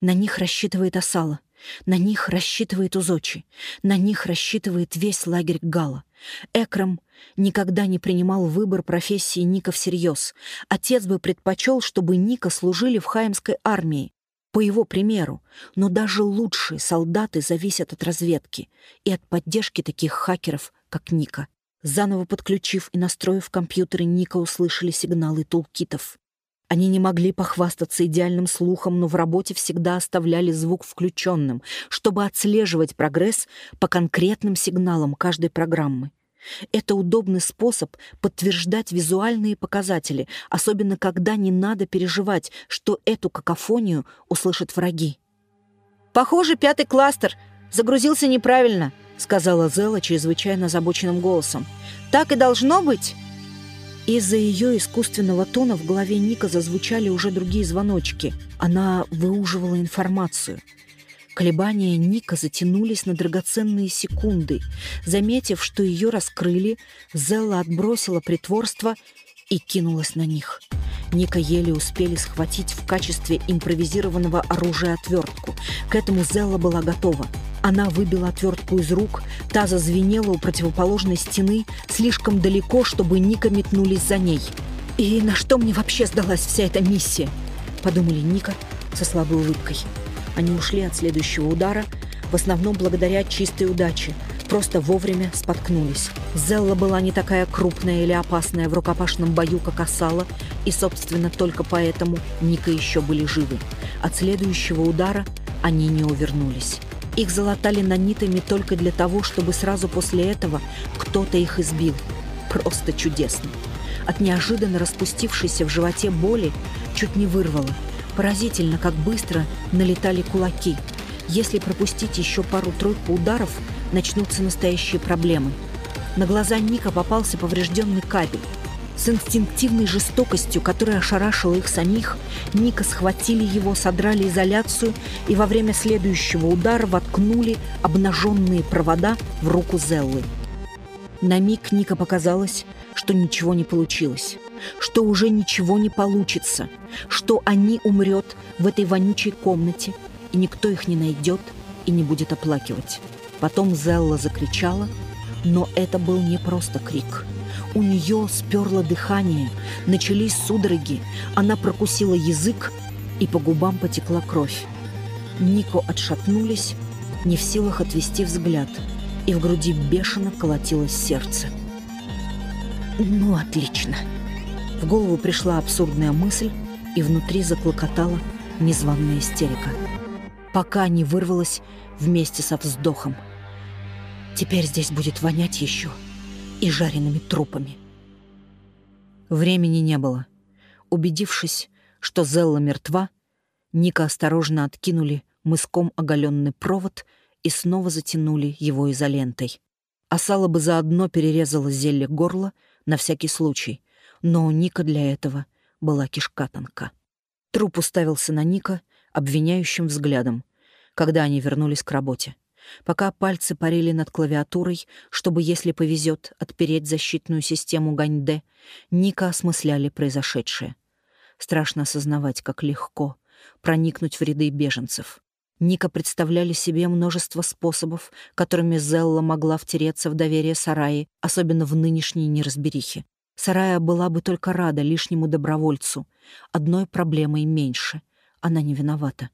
«На них рассчитывает Асала. На них рассчитывает Узочи. На них рассчитывает весь лагерь Гала. Экрам никогда не принимал выбор профессии Ника всерьез. Отец бы предпочел, чтобы Ника служили в Хаимской армии, по его примеру, но даже лучшие солдаты зависят от разведки и от поддержки таких хакеров, как Ника. Заново подключив и настроив компьютеры, Ника услышали сигналы тулкитов. Они не могли похвастаться идеальным слухом, но в работе всегда оставляли звук включенным, чтобы отслеживать прогресс по конкретным сигналам каждой программы. Это удобный способ подтверждать визуальные показатели, особенно когда не надо переживать, что эту какофонию услышат враги. «Похоже, пятый кластер загрузился неправильно», — сказала Зела чрезвычайно озабоченным голосом. «Так и должно быть?» Из-за ее искусственного тона в голове Ника зазвучали уже другие звоночки. Она выуживала информацию. Колебания Ника затянулись на драгоценные секунды. Заметив, что ее раскрыли, Зелла отбросила притворство и кинулась на них. Ника еле успели схватить в качестве импровизированного оружия отвертку. К этому Зелла была готова. Она выбила отвертку из рук, та зазвенела у противоположной стены слишком далеко, чтобы Ника метнулись за ней. «И на что мне вообще сдалась вся эта миссия?» — подумали Ника со слабой улыбкой. Они ушли от следующего удара, в основном благодаря чистой удаче, просто вовремя споткнулись. Зелла была не такая крупная или опасная в рукопашном бою, как Асала, и, собственно, только поэтому Ника еще были живы. От следующего удара они не увернулись. Их залатали нанитами только для того, чтобы сразу после этого кто-то их избил. Просто чудесно. От неожиданно распустившейся в животе боли чуть не вырвало. Поразительно, как быстро налетали кулаки. Если пропустить еще пару-тройку ударов, начнутся настоящие проблемы. На глаза Ника попался поврежденный кабель. С инстинктивной жестокостью, которая ошарашила их самих, Ника схватили его, содрали изоляцию и во время следующего удара воткнули обнаженные провода в руку Зеллы. На миг Ника показалось, что ничего не получилось, что уже ничего не получится, что они умрет в этой вонючей комнате, и никто их не найдет и не будет оплакивать. Потом Зелла закричала, но это был не просто крик — у нее сперло дыхание, начались судороги, она прокусила язык, и по губам потекла кровь. Нико отшатнулись, не в силах отвести взгляд, и в груди бешено колотилось сердце. «Ну, отлично!» В голову пришла абсурдная мысль, и внутри заклокотала незваная истерика. Пока не вырвалась вместе со вздохом. «Теперь здесь будет вонять еще!» и жареными трупами. Времени не было. Убедившись, что Зелла мертва, Ника осторожно откинули мыском оголенный провод и снова затянули его изолентой. Асала бы заодно перерезала зелье горла на всякий случай, но у Ника для этого была кишка тонка. Труп уставился на Ника обвиняющим взглядом, когда они вернулись к работе. Пока пальцы парили над клавиатурой, чтобы, если повезет, отпереть защитную систему Ганьде, Ника осмысляли произошедшее. Страшно осознавать, как легко проникнуть в ряды беженцев. Ника представляли себе множество способов, которыми Зелла могла втереться в доверие Сараи, особенно в нынешней неразберихе. Сарая была бы только рада лишнему добровольцу. Одной проблемой меньше. Она не виновата.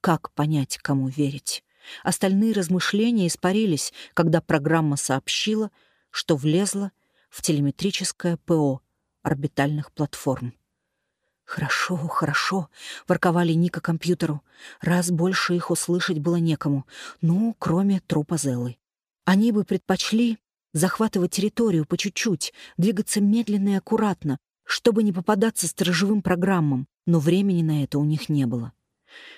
Как понять, кому верить? Остальные размышления испарились, когда программа сообщила, что влезла в телеметрическое ПО орбитальных платформ. «Хорошо, хорошо», — ворковали Ника компьютеру. Раз больше их услышать было некому. Ну, кроме трупа Зеллы. Они бы предпочли захватывать территорию по чуть-чуть, двигаться медленно и аккуратно, чтобы не попадаться сторожевым программам, но времени на это у них не было.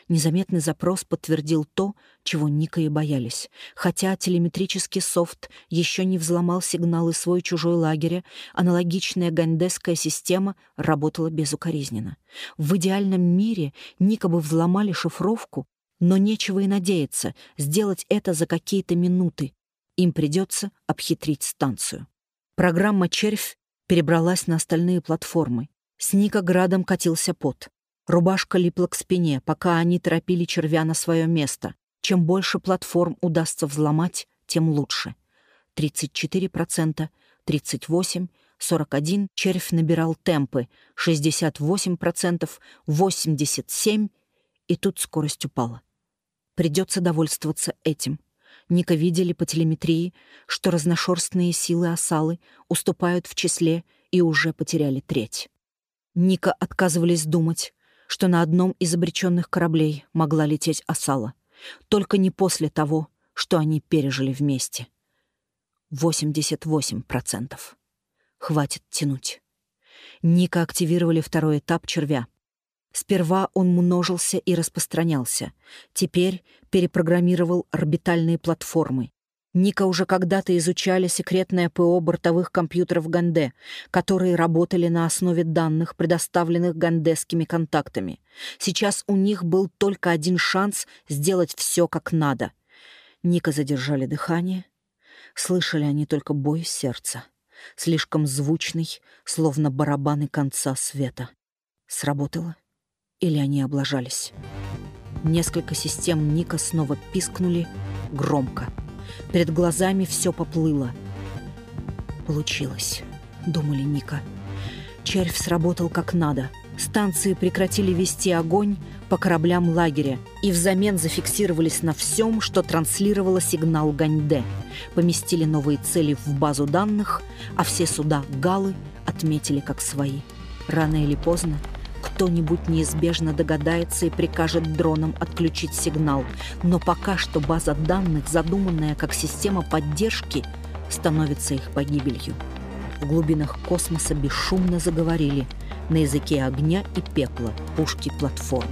Незаметный запрос подтвердил то, чего Ника и боялись. Хотя телеметрический софт еще не взломал сигналы свой-чужой лагеря, аналогичная гандесская система работала безукоризненно. В идеальном мире Ника бы взломали шифровку, но нечего и надеяться сделать это за какие-то минуты. Им придется обхитрить станцию. Программа «Червь» перебралась на остальные платформы. С Ника градом катился пот. Рубашка липла к спине, пока они торопили червя на свое место. Чем больше платформ удастся взломать, тем лучше. 34%, 38%, 41% червь набирал темпы, 68%, 87%, и тут скорость упала. Придется довольствоваться этим. Ника видели по телеметрии, что разношерстные силы осалы уступают в числе и уже потеряли треть. Ника отказывались думать, что на одном из обреченных кораблей могла лететь осала. Только не после того, что они пережили вместе. 88%. Хватит тянуть. Ника активировали второй этап червя. Сперва он множился и распространялся. Теперь перепрограммировал орбитальные платформы, Ника уже когда-то изучали секретное ПО бортовых компьютеров Ганде, которые работали на основе данных, предоставленных гандесскими контактами. Сейчас у них был только один шанс сделать все как надо. Ника задержали дыхание. Слышали они только бой сердца, слишком звучный, словно барабаны конца света. Сработало? Или они облажались? Несколько систем Ника снова пискнули громко — Перед глазами все поплыло. «Получилось», — думали Ника. Червь сработал как надо. Станции прекратили вести огонь по кораблям лагеря и взамен зафиксировались на всем, что транслировало сигнал Ганьде. Поместили новые цели в базу данных, а все суда Галы отметили как свои. Рано или поздно кто-нибудь неизбежно догадается и прикажет дронам отключить сигнал. Но пока что база данных, задуманная как система поддержки, становится их погибелью. В глубинах космоса бесшумно заговорили на языке огня и пепла пушки платформ.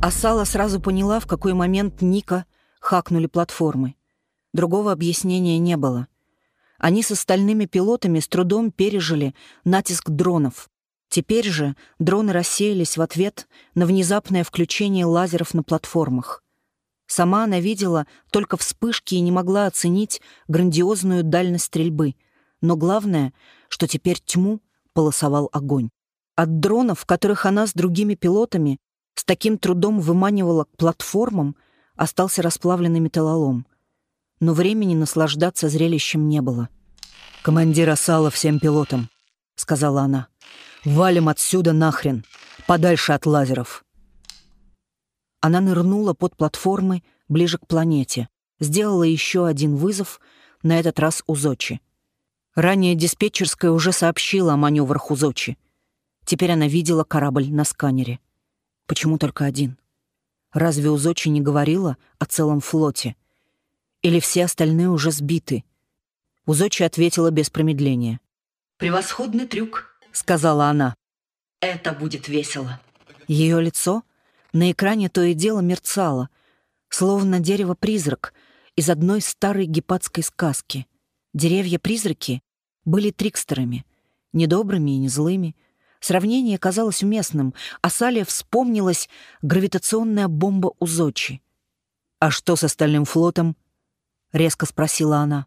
Асала сразу поняла, в какой момент Ника хакнули платформы. Другого объяснения не было. Они с остальными пилотами с трудом пережили натиск дронов. Теперь же дроны рассеялись в ответ на внезапное включение лазеров на платформах. Сама она видела только вспышки и не могла оценить грандиозную дальность стрельбы. Но главное, что теперь тьму полосовал огонь. От дронов, которых она с другими пилотами с таким трудом выманивала к платформам, остался расплавленный металлолом. Но времени наслаждаться зрелищем не было. «Командир осала всем пилотам», — сказала она. «Валим отсюда нахрен, подальше от лазеров». Она нырнула под платформы ближе к планете, сделала еще один вызов, на этот раз у Зочи. Ранее диспетчерская уже сообщила о маневрах у Зочи. Теперь она видела корабль на сканере. Почему только один? Разве Узочи не говорила о целом флоте? Или все остальные уже сбиты? Узочи ответила без промедления. «Превосходный трюк», — сказала она. «Это будет весело». Ее лицо на экране то и дело мерцало, словно дерево-призрак из одной старой гепатской сказки. Деревья-призраки были трикстерами, недобрыми и не злыми, Сравнение казалось уместным, а Сале вспомнилась гравитационная бомба у Зочи. «А что с остальным флотом?» — резко спросила она.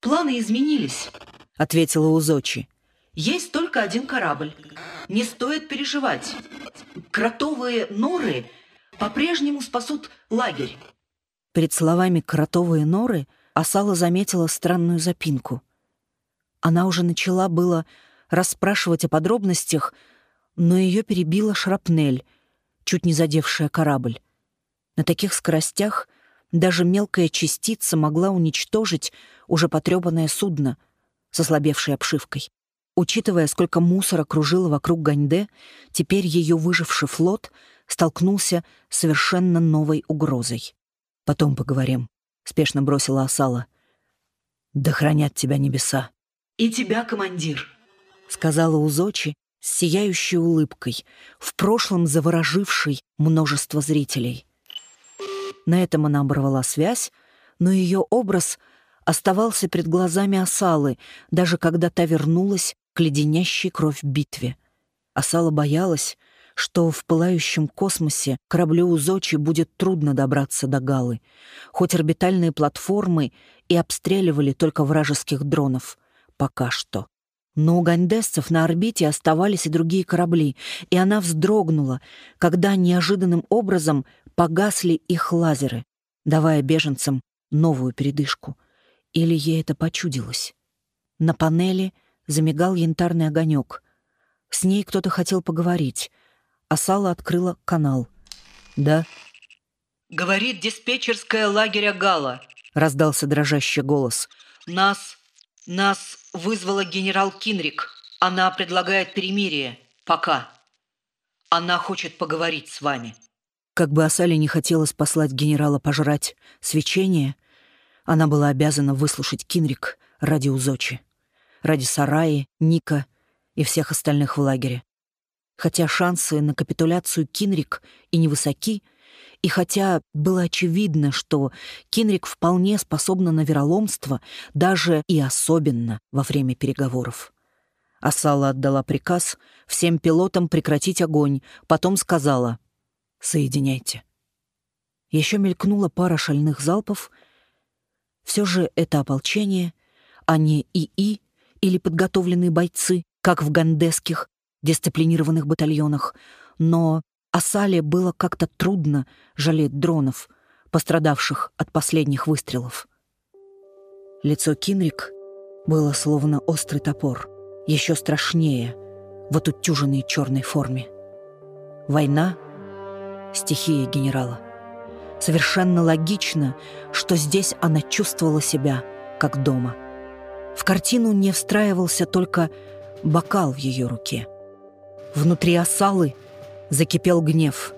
«Планы изменились», — ответила Узочи. «Есть только один корабль. Не стоит переживать. Кротовые норы по-прежнему спасут лагерь». Перед словами «кротовые норы» Асала заметила странную запинку. Она уже начала было расспрашивать о подробностях, но ее перебила шрапнель, чуть не задевшая корабль. На таких скоростях даже мелкая частица могла уничтожить уже потрепанное судно с ослабевшей обшивкой. Учитывая, сколько мусора кружило вокруг Ганьде, теперь ее выживший флот столкнулся с совершенно новой угрозой. «Потом поговорим», — спешно бросила Асала. «Да хранят тебя небеса». «И тебя, командир», — сказала Узочи с сияющей улыбкой, в прошлом заворожившей множество зрителей. На этом она оборвала связь, но ее образ оставался перед глазами Асалы, даже когда та вернулась к леденящей кровь битве. Асала боялась, что в пылающем космосе кораблю Узочи будет трудно добраться до Галы, хоть орбитальные платформы и обстреливали только вражеских дронов. Пока что. Но у гандесцев на орбите оставались и другие корабли, и она вздрогнула, когда неожиданным образом погасли их лазеры, давая беженцам новую передышку. Или ей это почудилось? На панели замигал янтарный огонек. С ней кто-то хотел поговорить, а Сала открыла канал. «Да?» «Говорит диспетчерская лагеря Гала», — раздался дрожащий голос. «Нас... нас вызвала генерал Кинрик. Она предлагает перемирие. Пока. Она хочет поговорить с вами». Как бы Асали не хотелось послать генерала пожрать свечение, она была обязана выслушать Кинрик ради Узочи, ради Сараи, Ника и всех остальных в лагере. Хотя шансы на капитуляцию Кинрик и невысоки, и хотя было очевидно, что Кинрик вполне способна на вероломство, даже и особенно во время переговоров. Асала отдала приказ всем пилотам прекратить огонь, потом сказала Соединяйте. Еще мелькнула пара шальных залпов. Все же это ополчение, а не ИИ или подготовленные бойцы, как в гандесских дисциплинированных батальонах. Но Асале было как-то трудно жалеть дронов, пострадавших от последних выстрелов. Лицо Кинрик было словно острый топор, еще страшнее в отутюженной черной форме. Война — стихия генерала. Совершенно логично, что здесь она чувствовала себя как дома. В картину не встраивался только бокал в ее руке. Внутри осалы закипел гнев.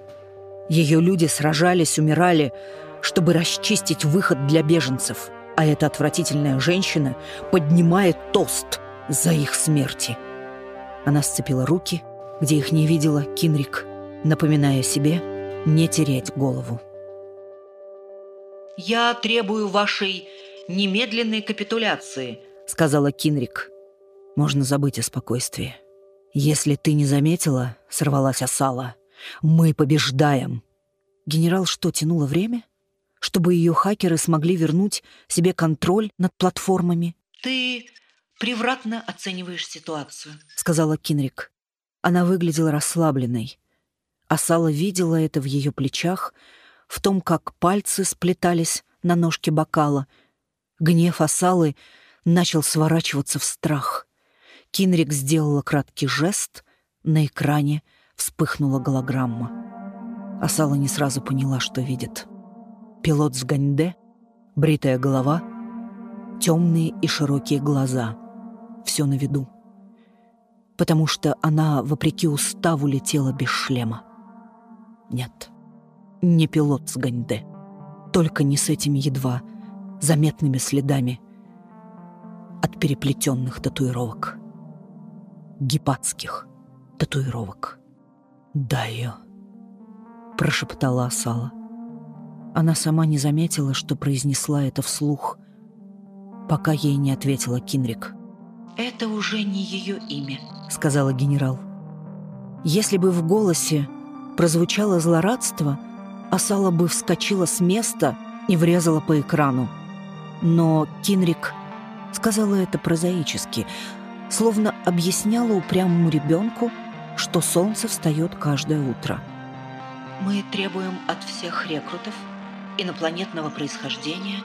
Ее люди сражались, умирали, чтобы расчистить выход для беженцев, а эта отвратительная женщина поднимает тост за их смерти. Она сцепила руки, где их не видела Кинрик, напоминая себе — не терять голову. «Я требую вашей немедленной капитуляции», — сказала Кинрик. «Можно забыть о спокойствии. Если ты не заметила, — сорвалась Асала, — мы побеждаем». Генерал что, тянула время? Чтобы ее хакеры смогли вернуть себе контроль над платформами? «Ты превратно оцениваешь ситуацию», — сказала Кинрик. Она выглядела расслабленной, Асала видела это в ее плечах, в том, как пальцы сплетались на ножке бокала. Гнев Асалы начал сворачиваться в страх. Кинрик сделала краткий жест, на экране вспыхнула голограмма. Асала не сразу поняла, что видит. Пилот с Ганьде, бритая голова, темные и широкие глаза. Все на виду. Потому что она, вопреки уставу, летела без шлема. Нет, не пилот с Ганьде. Только не с этими едва заметными следами от переплетенных татуировок. Гепатских татуировок. «Да ее», — прошептала Асала. Она сама не заметила, что произнесла это вслух, пока ей не ответила Кинрик. «Это уже не ее имя», — сказала генерал. Если бы в голосе прозвучало злорадство, Асала бы вскочила с места и врезала по экрану. Но Кинрик сказала это прозаически, словно объясняла упрямому ребенку, что солнце встает каждое утро. «Мы требуем от всех рекрутов инопланетного происхождения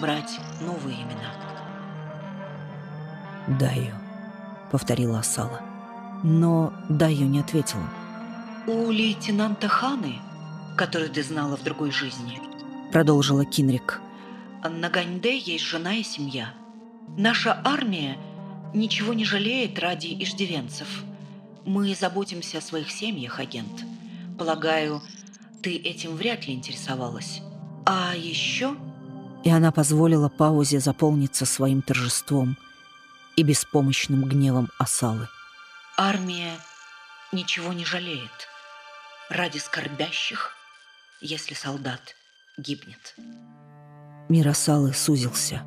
брать новые имена». «Даю», — повторила Асала. Но Даю не ответила. У лейтенанта Ханы, которую ты знала в другой жизни, продолжила Кинрик. На Ганьде есть жена и семья. Наша армия ничего не жалеет ради иждивенцев. Мы заботимся о своих семьях, агент. Полагаю, ты этим вряд ли интересовалась. А еще... И она позволила паузе заполниться своим торжеством и беспомощным гневом осалы. Армия ничего не жалеет ради скорбящих, если солдат гибнет. Мир осалы сузился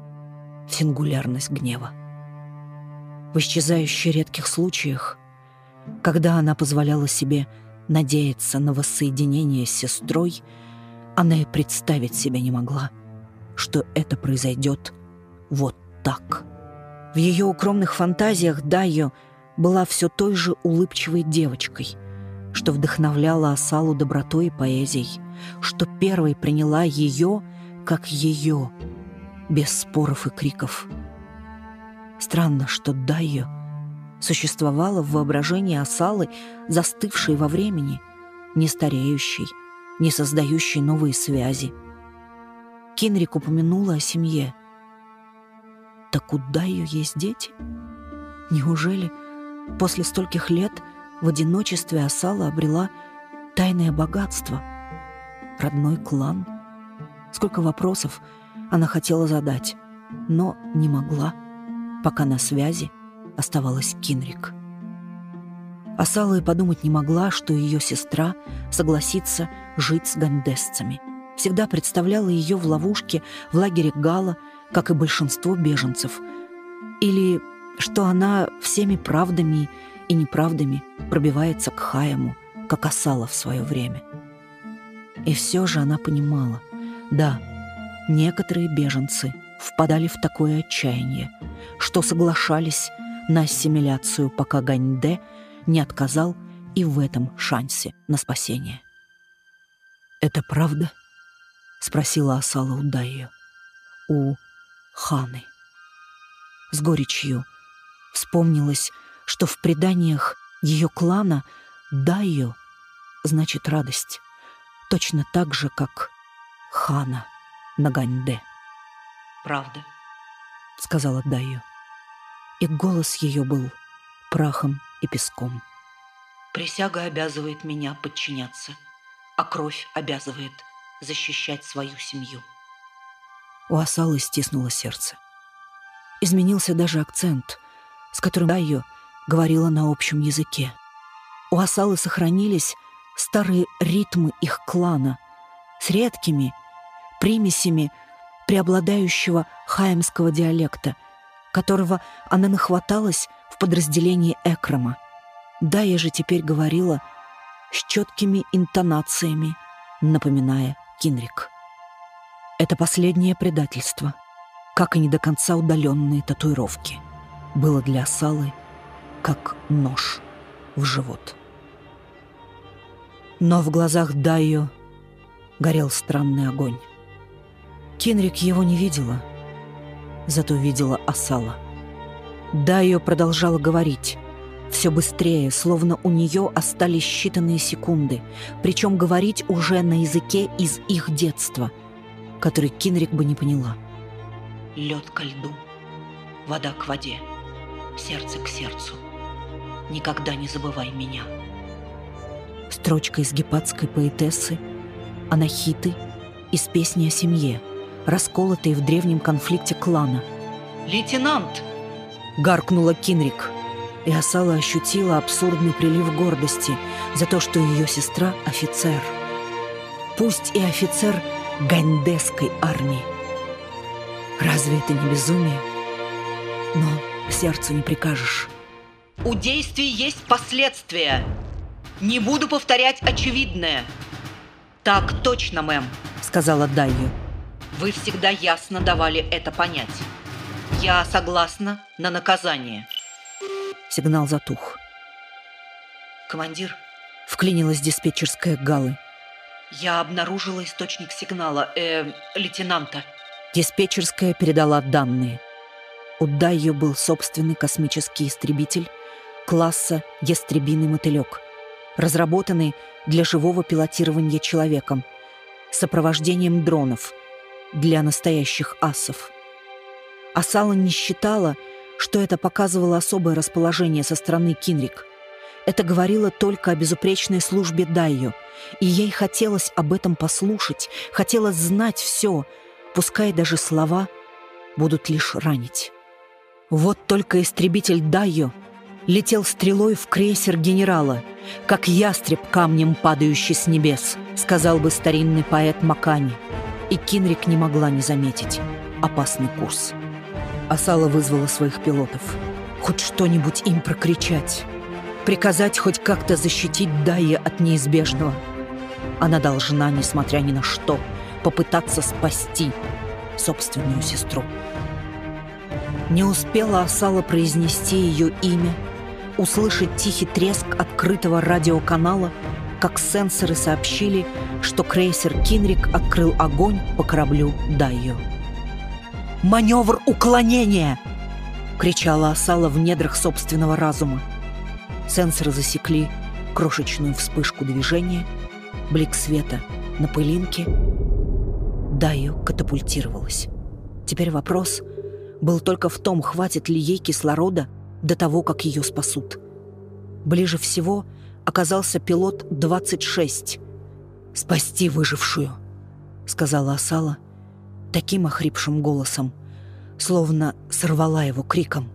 в сингулярность гнева. В исчезающе редких случаях, когда она позволяла себе надеяться на воссоединение с сестрой, она и представить себе не могла, что это произойдет вот так. В ее укромных фантазиях Дайо была все той же улыбчивой девочкой, что вдохновляла Асалу добротой и поэзией, что первой приняла ее как ее, без споров и криков. Странно, что Дайо существовала в воображении Асалы, застывшей во времени, не стареющей, не создающей новые связи. Кинрик упомянула о семье. Так у Дайо есть дети? Неужели после стольких лет в одиночестве Асала обрела тайное богатство? Родной клан? Сколько вопросов она хотела задать, но не могла, пока на связи оставалась Кинрик. Асала и подумать не могла, что ее сестра согласится жить с гандесцами. Всегда представляла ее в ловушке в лагере Гала, как и большинство беженцев. Или что она всеми правдами и неправдами пробивается к Хаему, как Асала в свое время. И все же она понимала, да, некоторые беженцы впадали в такое отчаяние, что соглашались на ассимиляцию, пока Ганьде не отказал и в этом шансе на спасение. «Это правда?» — спросила Асала у Дайо. «У Ханы». С горечью вспомнилось, что в преданиях ее клана Дайо значит радость, точно так же, как Хана на Ганьде. «Правда», — сказала Дайо и голос ее был прахом и песком. «Присяга обязывает меня подчиняться, а кровь обязывает защищать свою семью». У Асалы стиснуло сердце. Изменился даже акцент, с которым Дайо говорила на общем языке. У Асалы сохранились старые ритмы их клана с редкими примесями преобладающего хаемского диалекта, которого она нахваталась в подразделении Экрама. Да, я же теперь говорила с четкими интонациями, напоминая Кинрик. Это последнее предательство, как и не до конца удаленные татуировки, было для Салы как нож в живот. Но в глазах Дайо горел странный огонь. Кинрик его не видела — зато видела Асала. Дайо продолжала говорить. Все быстрее, словно у нее остались считанные секунды, причем говорить уже на языке из их детства, который Кинрик бы не поняла. Лед ко льду, вода к воде, сердце к сердцу. Никогда не забывай меня. Строчка из гепатской поэтессы, анахиты из песни о семье — расколотые в древнем конфликте клана. «Лейтенант!» — гаркнула Кинрик. И Асала ощутила абсурдный прилив гордости за то, что ее сестра — офицер. Пусть и офицер гандесской армии. Разве это не безумие? Но сердцу не прикажешь. У действий есть последствия. Не буду повторять очевидное. Так точно, мэм, сказала Дайю. Вы всегда ясно давали это понять. Я согласна на наказание. Сигнал затух. Командир. Вклинилась диспетчерская Галы. Я обнаружила источник сигнала, э, лейтенанта. Диспетчерская передала данные. У Дайо был собственный космический истребитель класса «Ястребиный мотылек», разработанный для живого пилотирования человеком – сопровождением дронов для настоящих асов. Асала не считала, что это показывало особое расположение со стороны Кинрик. Это говорило только о безупречной службе Дайо, и ей хотелось об этом послушать, хотелось знать все, пускай даже слова будут лишь ранить. Вот только истребитель Дайо летел стрелой в крейсер генерала, как ястреб камнем, падающий с небес, сказал бы старинный поэт Макани. И Кинрик не могла не заметить опасный курс. Асала вызвала своих пилотов. Хоть что-нибудь им прокричать. Приказать хоть как-то защитить Дайя от неизбежного. Она должна, несмотря ни на что, попытаться спасти собственную сестру. Не успела Асала произнести ее имя, услышать тихий треск открытого радиоканала, как сенсоры сообщили, что крейсер «Кинрик» открыл огонь по кораблю «Дайо». «Маневр уклонения!» — кричала Асала в недрах собственного разума. Сенсоры засекли крошечную вспышку движения, блик света на пылинке. Дайо катапультировалась. Теперь вопрос был только в том, хватит ли ей кислорода до того, как ее спасут. Ближе всего оказался пилот 26. «Спасти выжившую», — сказала Асала таким охрипшим голосом, словно сорвала его криком.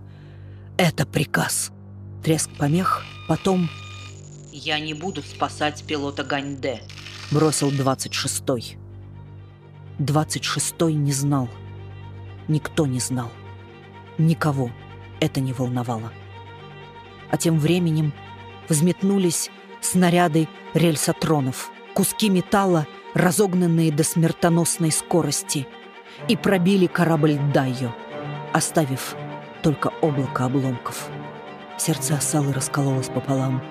«Это приказ!» Треск помех, потом... «Я не буду спасать пилота Ганьде», — бросил 26-й. 26-й не знал. Никто не знал. Никого это не волновало. А тем временем взметнулись снаряды рельсотронов, куски металла, разогнанные до смертоносной скорости, и пробили корабль Дайо, оставив только облако обломков. Сердце Асалы раскололось пополам,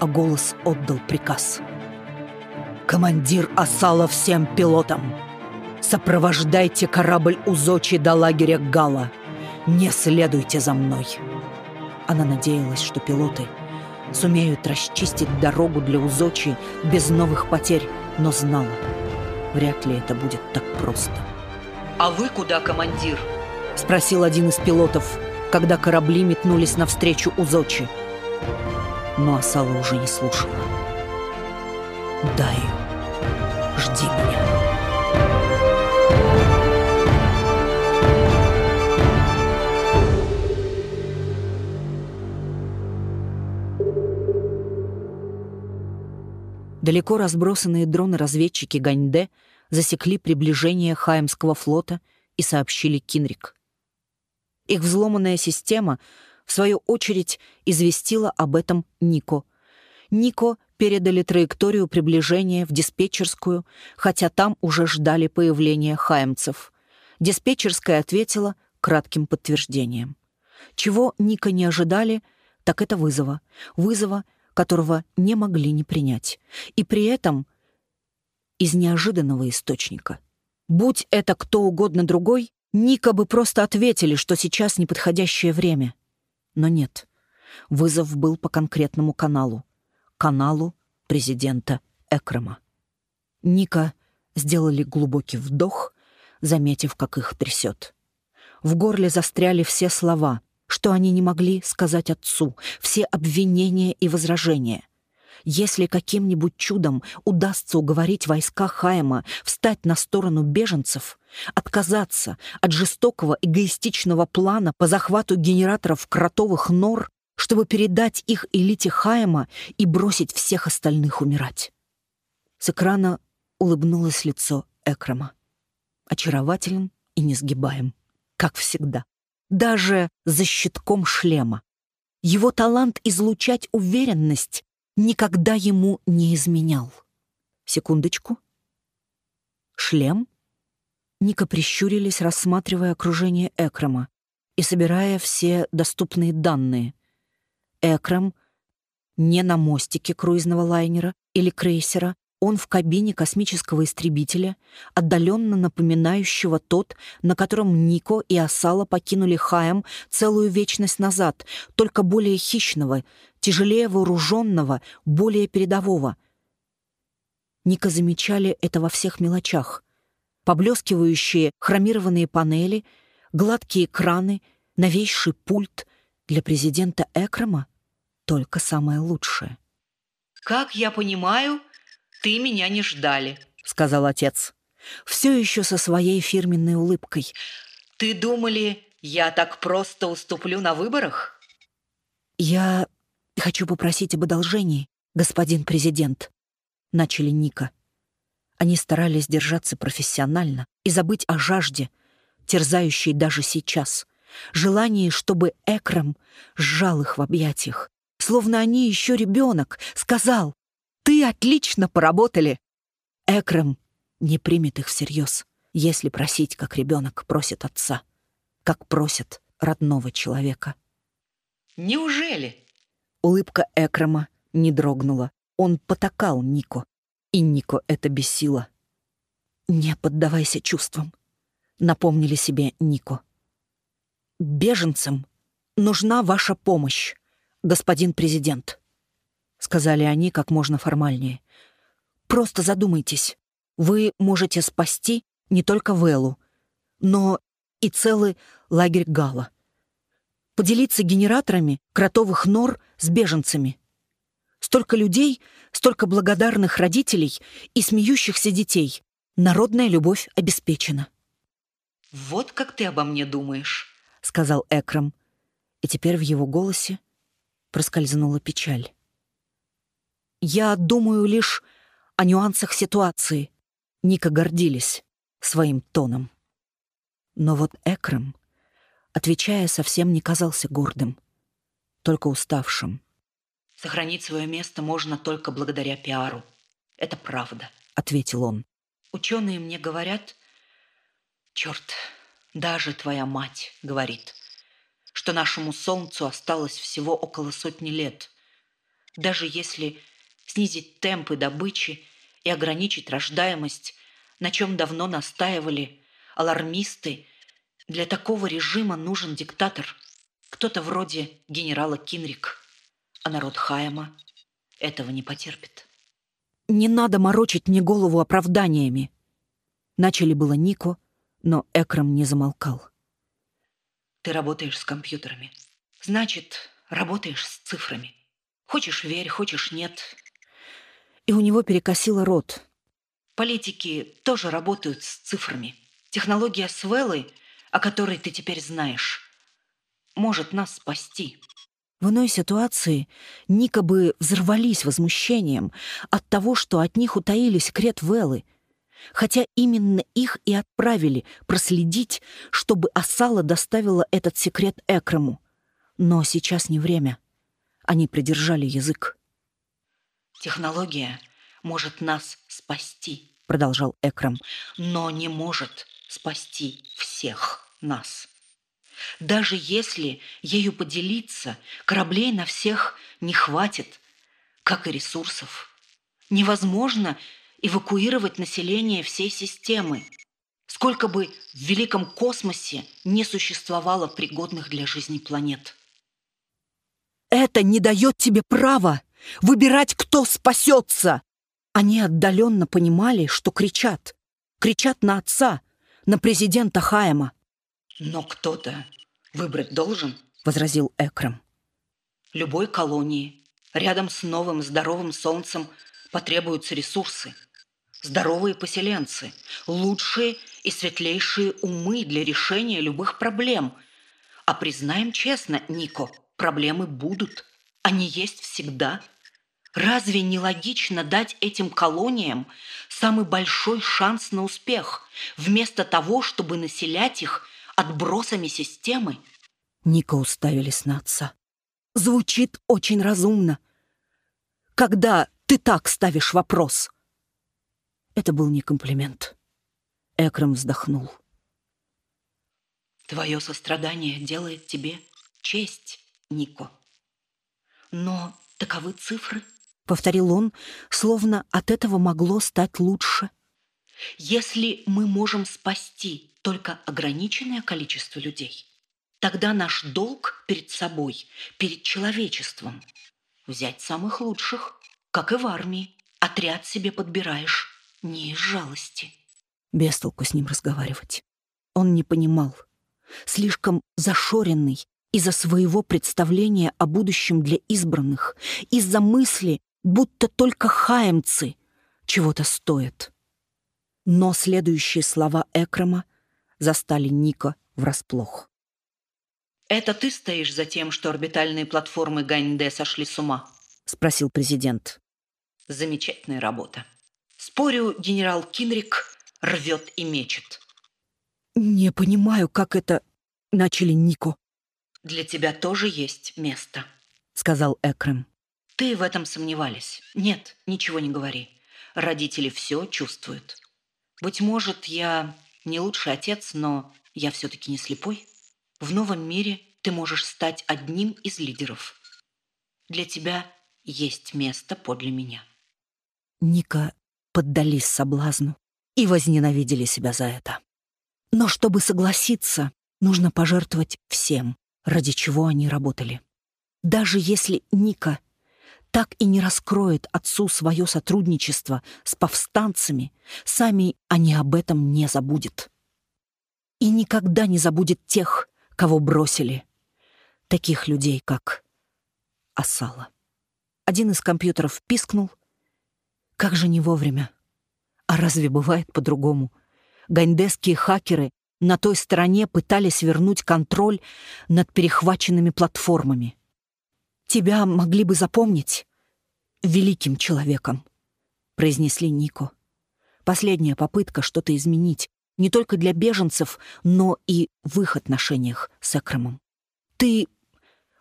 а голос отдал приказ. «Командир Асала всем пилотам! Сопровождайте корабль Узочи до лагеря Гала! Не следуйте за мной!» Она надеялась, что пилоты сумеют расчистить дорогу для Узочи без новых потерь, но знала, вряд ли это будет так просто. «А вы куда, командир?» — спросил один из пилотов, когда корабли метнулись навстречу Узочи. Но Асала уже не слушала. «Дай, жди меня». Далеко разбросанные дроны-разведчики Ганьде засекли приближение Хаймского флота и сообщили Кинрик. Их взломанная система, в свою очередь, известила об этом Нико. Нико передали траекторию приближения в диспетчерскую, хотя там уже ждали появления хаймцев. Диспетчерская ответила кратким подтверждением. Чего Ника не ожидали, так это вызова. Вызова — которого не могли не принять. И при этом из неожиданного источника. Будь это кто угодно другой, Ника бы просто ответили, что сейчас неподходящее время. Но нет. Вызов был по конкретному каналу. Каналу президента Экрама. Ника сделали глубокий вдох, заметив, как их трясет. В горле застряли все слова, что они не могли сказать отцу, все обвинения и возражения. Если каким-нибудь чудом удастся уговорить войска Хайма встать на сторону беженцев, отказаться от жестокого эгоистичного плана по захвату генераторов кротовых нор, чтобы передать их элите Хайма и бросить всех остальных умирать. С экрана улыбнулось лицо Экрама. Очарователен и несгибаем, как всегда даже за щитком шлема. Его талант излучать уверенность никогда ему не изменял. Секундочку. Шлем? Ника прищурились, рассматривая окружение Экрама и собирая все доступные данные. Экрам не на мостике круизного лайнера или крейсера, он в кабине космического истребителя, отдаленно напоминающего тот, на котором Нико и Асала покинули Хаем целую вечность назад, только более хищного, тяжелее вооруженного, более передового. Ника замечали это во всех мелочах. Поблескивающие хромированные панели, гладкие краны, новейший пульт для президента Экрама — только самое лучшее. «Как я понимаю, ты меня не ждали», — сказал отец. Все еще со своей фирменной улыбкой. «Ты думали, я так просто уступлю на выборах?» «Я хочу попросить об одолжении, господин президент», — начали Ника. Они старались держаться профессионально и забыть о жажде, терзающей даже сейчас, желании, чтобы Экрам сжал их в объятиях, словно они еще ребенок, сказал «Ты отлично поработали!» Экрам не примет их всерьез, если просить, как ребенок просит отца, как просит родного человека. «Неужели?» Улыбка Экрама не дрогнула. Он потакал Нико, и Нико это бесило. «Не поддавайся чувствам», — напомнили себе Нико. «Беженцам нужна ваша помощь, господин президент», — сказали они как можно формальнее. «Просто задумайтесь. Вы можете спасти не только Веллу, но и целый лагерь Гала. Поделиться генераторами кротовых нор с беженцами. Столько людей, столько благодарных родителей и смеющихся детей. Народная любовь обеспечена. «Вот как ты обо мне думаешь», — сказал Экрам. И теперь в его голосе проскользнула печаль. «Я думаю лишь о нюансах ситуации», Ника гордились своим тоном. Но вот Экрам, отвечая, совсем не казался гордым, только уставшим. «Сохранить свое место можно только благодаря пиару. Это правда», — ответил он. «Ученые мне говорят, черт, даже твоя мать говорит, что нашему Солнцу осталось всего около сотни лет. Даже если снизить темпы добычи и ограничить рождаемость, на чем давно настаивали алармисты. Для такого режима нужен диктатор. Кто-то вроде генерала Кинрик. А народ Хайма этого не потерпит. «Не надо морочить мне голову оправданиями!» Начали было Нико, но Экрам не замолкал. «Ты работаешь с компьютерами. Значит, работаешь с цифрами. Хочешь — верь, хочешь — нет и у него перекосило рот. Политики тоже работают с цифрами. Технология Свеллы, о которой ты теперь знаешь, может нас спасти. В иной ситуации Ника бы взорвались возмущением от того, что от них утаили секрет Веллы, хотя именно их и отправили проследить, чтобы Асала доставила этот секрет Экрому. Но сейчас не время. Они придержали язык. Технология может нас спасти, продолжал Экрам, но не может спасти всех нас. Даже если ею поделиться, кораблей на всех не хватит, как и ресурсов. Невозможно эвакуировать население всей системы. Сколько бы в великом космосе не существовало пригодных для жизни планет. Это не дает тебе права выбирать, кто спасется. Они отдаленно понимали, что кричат. Кричат на отца, на президента Хайма. «Но кто-то выбрать должен», — возразил Экрам. «Любой колонии рядом с новым здоровым солнцем потребуются ресурсы. Здоровые поселенцы, лучшие и светлейшие умы для решения любых проблем. А признаем честно, Нико, проблемы будут. Они есть всегда. Разве не логично дать этим колониям самый большой шанс на успех, вместо того, чтобы населять их отбросами системы? Ника уставились на отца. Звучит очень разумно. Когда ты так ставишь вопрос? Это был не комплимент. Экрам вздохнул. Твое сострадание делает тебе честь, Нико. Но таковы цифры. Повторил он, словно от этого могло стать лучше. Если мы можем спасти только ограниченное количество людей, тогда наш долг перед собой, перед человечеством – взять самых лучших, как и в армии. Отряд себе подбираешь не из жалости. Без толку с ним разговаривать. Он не понимал. Слишком зашоренный из-за своего представления о будущем для избранных, из-за мысли, будто только хаемцы чего-то стоят. Но следующие слова Экрама застали Ника врасплох. «Это ты стоишь за тем, что орбитальные платформы Ганьде сошли с ума?» — спросил президент. «Замечательная работа. Спорю, генерал Кинрик рвет и мечет». «Не понимаю, как это...» — начали Нико. «Для тебя тоже есть место», — сказал Экрем. «Ты в этом сомневались. Нет, ничего не говори. Родители все чувствуют. Быть может, я не лучший отец, но я все-таки не слепой. В новом мире ты можешь стать одним из лидеров. Для тебя есть место подле меня». Ника поддались соблазну и возненавидели себя за это. Но чтобы согласиться, нужно пожертвовать всем, ради чего они работали. Даже если Ника так и не раскроет отцу свое сотрудничество с повстанцами, сами они об этом не забудет. И никогда не забудет тех, кого бросили. Таких людей, как Асала. Один из компьютеров пискнул. Как же не вовремя. А разве бывает по-другому? — гандесские хакеры на той стороне пытались вернуть контроль над перехваченными платформами. «Тебя могли бы запомнить великим человеком», — произнесли Нико. Последняя попытка что-то изменить не только для беженцев, но и в их отношениях с Экромом. «Ты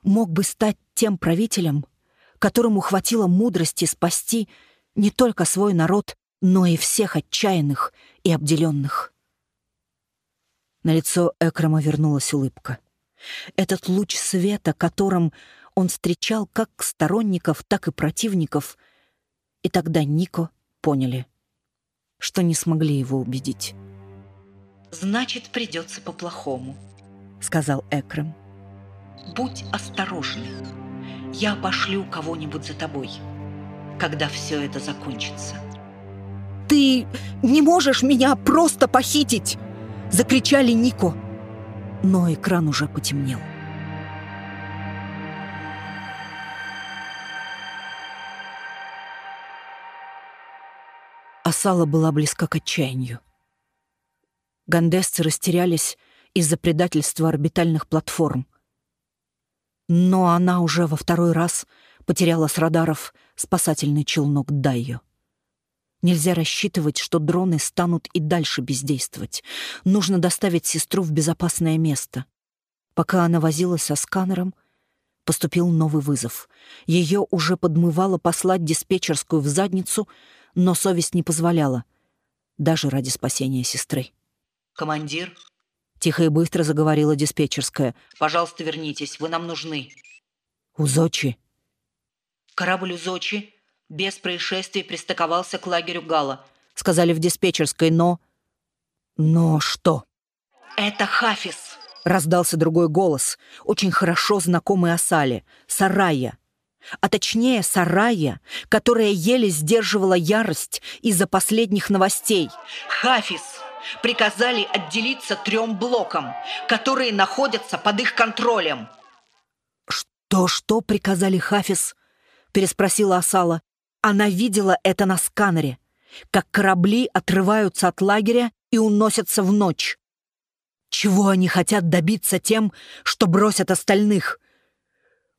мог бы стать тем правителем, которому хватило мудрости спасти не только свой народ, но и всех отчаянных и обделенных. На лицо Экрама вернулась улыбка. Этот луч света, которым он встречал как сторонников, так и противников, и тогда Нико поняли, что не смогли его убедить. «Значит, придется по-плохому», — сказал Экрам. «Будь осторожный. Я пошлю кого-нибудь за тобой, когда все это закончится». «Ты не можешь меня просто похитить!» — закричали Нико. Но экран уже потемнел. Асала была близка к отчаянию. Гандесцы растерялись из-за предательства орбитальных платформ. Но она уже во второй раз потеряла с радаров спасательный челнок Дайо. Нельзя рассчитывать, что дроны станут и дальше бездействовать. Нужно доставить сестру в безопасное место. Пока она возилась со сканером, поступил новый вызов. Ее уже подмывало послать диспетчерскую в задницу, но совесть не позволяла, даже ради спасения сестры. «Командир?» — тихо и быстро заговорила диспетчерская. «Пожалуйста, вернитесь, вы нам нужны». «Узочи?» «Корабль Узочи без происшествий пристыковался к лагерю Гала. Сказали в диспетчерской, но... Но что? Это Хафис. Раздался другой голос, очень хорошо знакомый Асале. Сарая. А точнее, Сарая, которая еле сдерживала ярость из-за последних новостей. Хафис приказали отделиться трем блокам, которые находятся под их контролем. «Что-что приказали Хафис?» — переспросила Асала. Она видела это на сканере, как корабли отрываются от лагеря и уносятся в ночь. Чего они хотят добиться тем, что бросят остальных?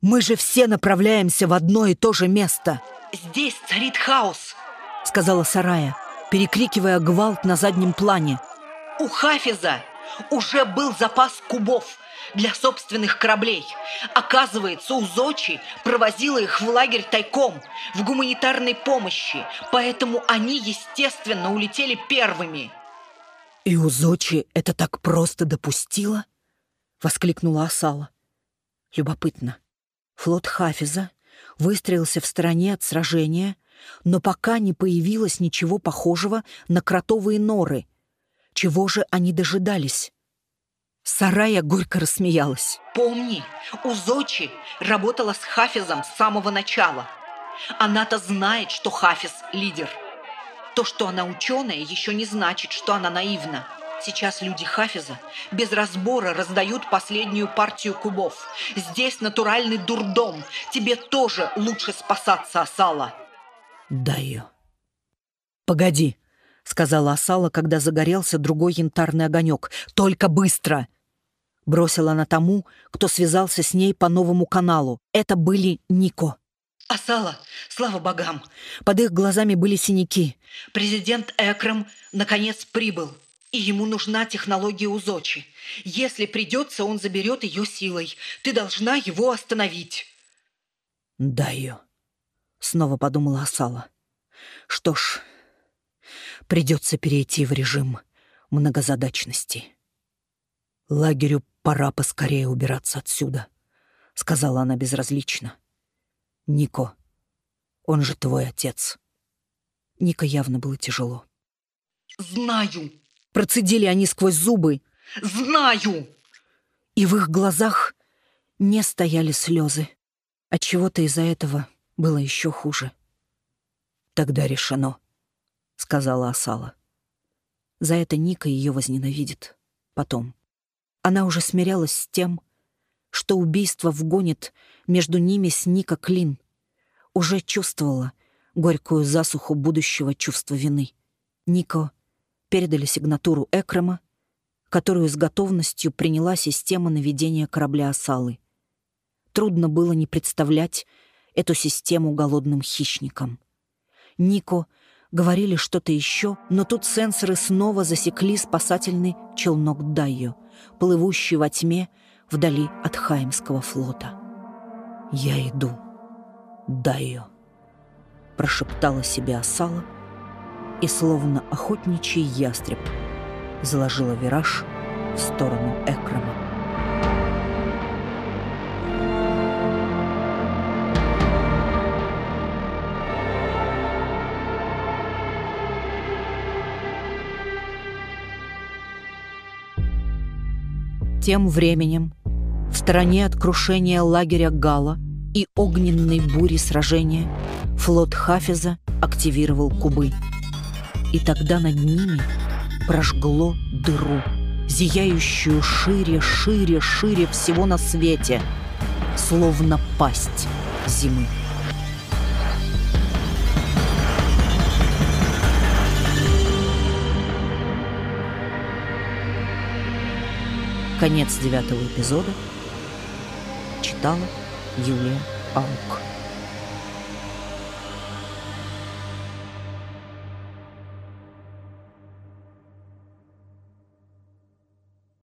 Мы же все направляемся в одно и то же место. «Здесь царит хаос», — сказала Сарая, перекрикивая гвалт на заднем плане. «У Хафиза уже был запас кубов, для собственных кораблей. Оказывается, Узочи провозила их в лагерь тайком, в гуманитарной помощи, поэтому они, естественно, улетели первыми. «И Узочи это так просто допустила?» — воскликнула Асала. «Любопытно. Флот Хафиза выстроился в стороне от сражения, но пока не появилось ничего похожего на кротовые норы. Чего же они дожидались?» Сарая горько рассмеялась. «Помни, Узочи работала с Хафизом с самого начала. Она-то знает, что Хафиз – лидер. То, что она ученая, еще не значит, что она наивна. Сейчас люди Хафиза без разбора раздают последнюю партию кубов. Здесь натуральный дурдом. Тебе тоже лучше спасаться, Асала. Ее. Погоди, сказала Асала, когда загорелся другой янтарный огонек. Только быстро! Бросила она тому, кто связался с ней по новому каналу. Это были Нико. Асала, слава богам! Под их глазами были синяки. Президент Экрам наконец прибыл и ему нужна технология Узочи. Если придется, он заберет ее силой. Ты должна его остановить. Да ее. Снова подумала Асала. Что ж, придется перейти в режим многозадачности. Лагерю пора поскорее убираться отсюда, сказала она безразлично. Нико, он же твой отец. Ника явно было тяжело. Знаю, Процедили они сквозь зубы. «Знаю!» И в их глазах не стояли слезы. От чего то из-за этого было еще хуже. «Тогда решено», — сказала Асала. За это Ника ее возненавидит. Потом. Она уже смирялась с тем, что убийство вгонит между ними с Ника клин. Уже чувствовала горькую засуху будущего чувства вины. Нико передали сигнатуру Экрама, которую с готовностью приняла система наведения корабля «Осалы». Трудно было не представлять эту систему голодным хищникам. Нико говорили что-то еще, но тут сенсоры снова засекли спасательный челнок Дайо, плывущий во тьме вдали от Хаймского флота. «Я иду, Дайо», — прошептала себе Асала — и словно охотничий ястреб заложила вираж в сторону Экрама. Тем временем, в стороне от крушения лагеря Гала и огненной бури сражения, флот Хафиза активировал кубы — и тогда над ними прожгло дыру, зияющую шире, шире, шире всего на свете, словно пасть зимы. Конец девятого эпизода. Читала Юлия Аук.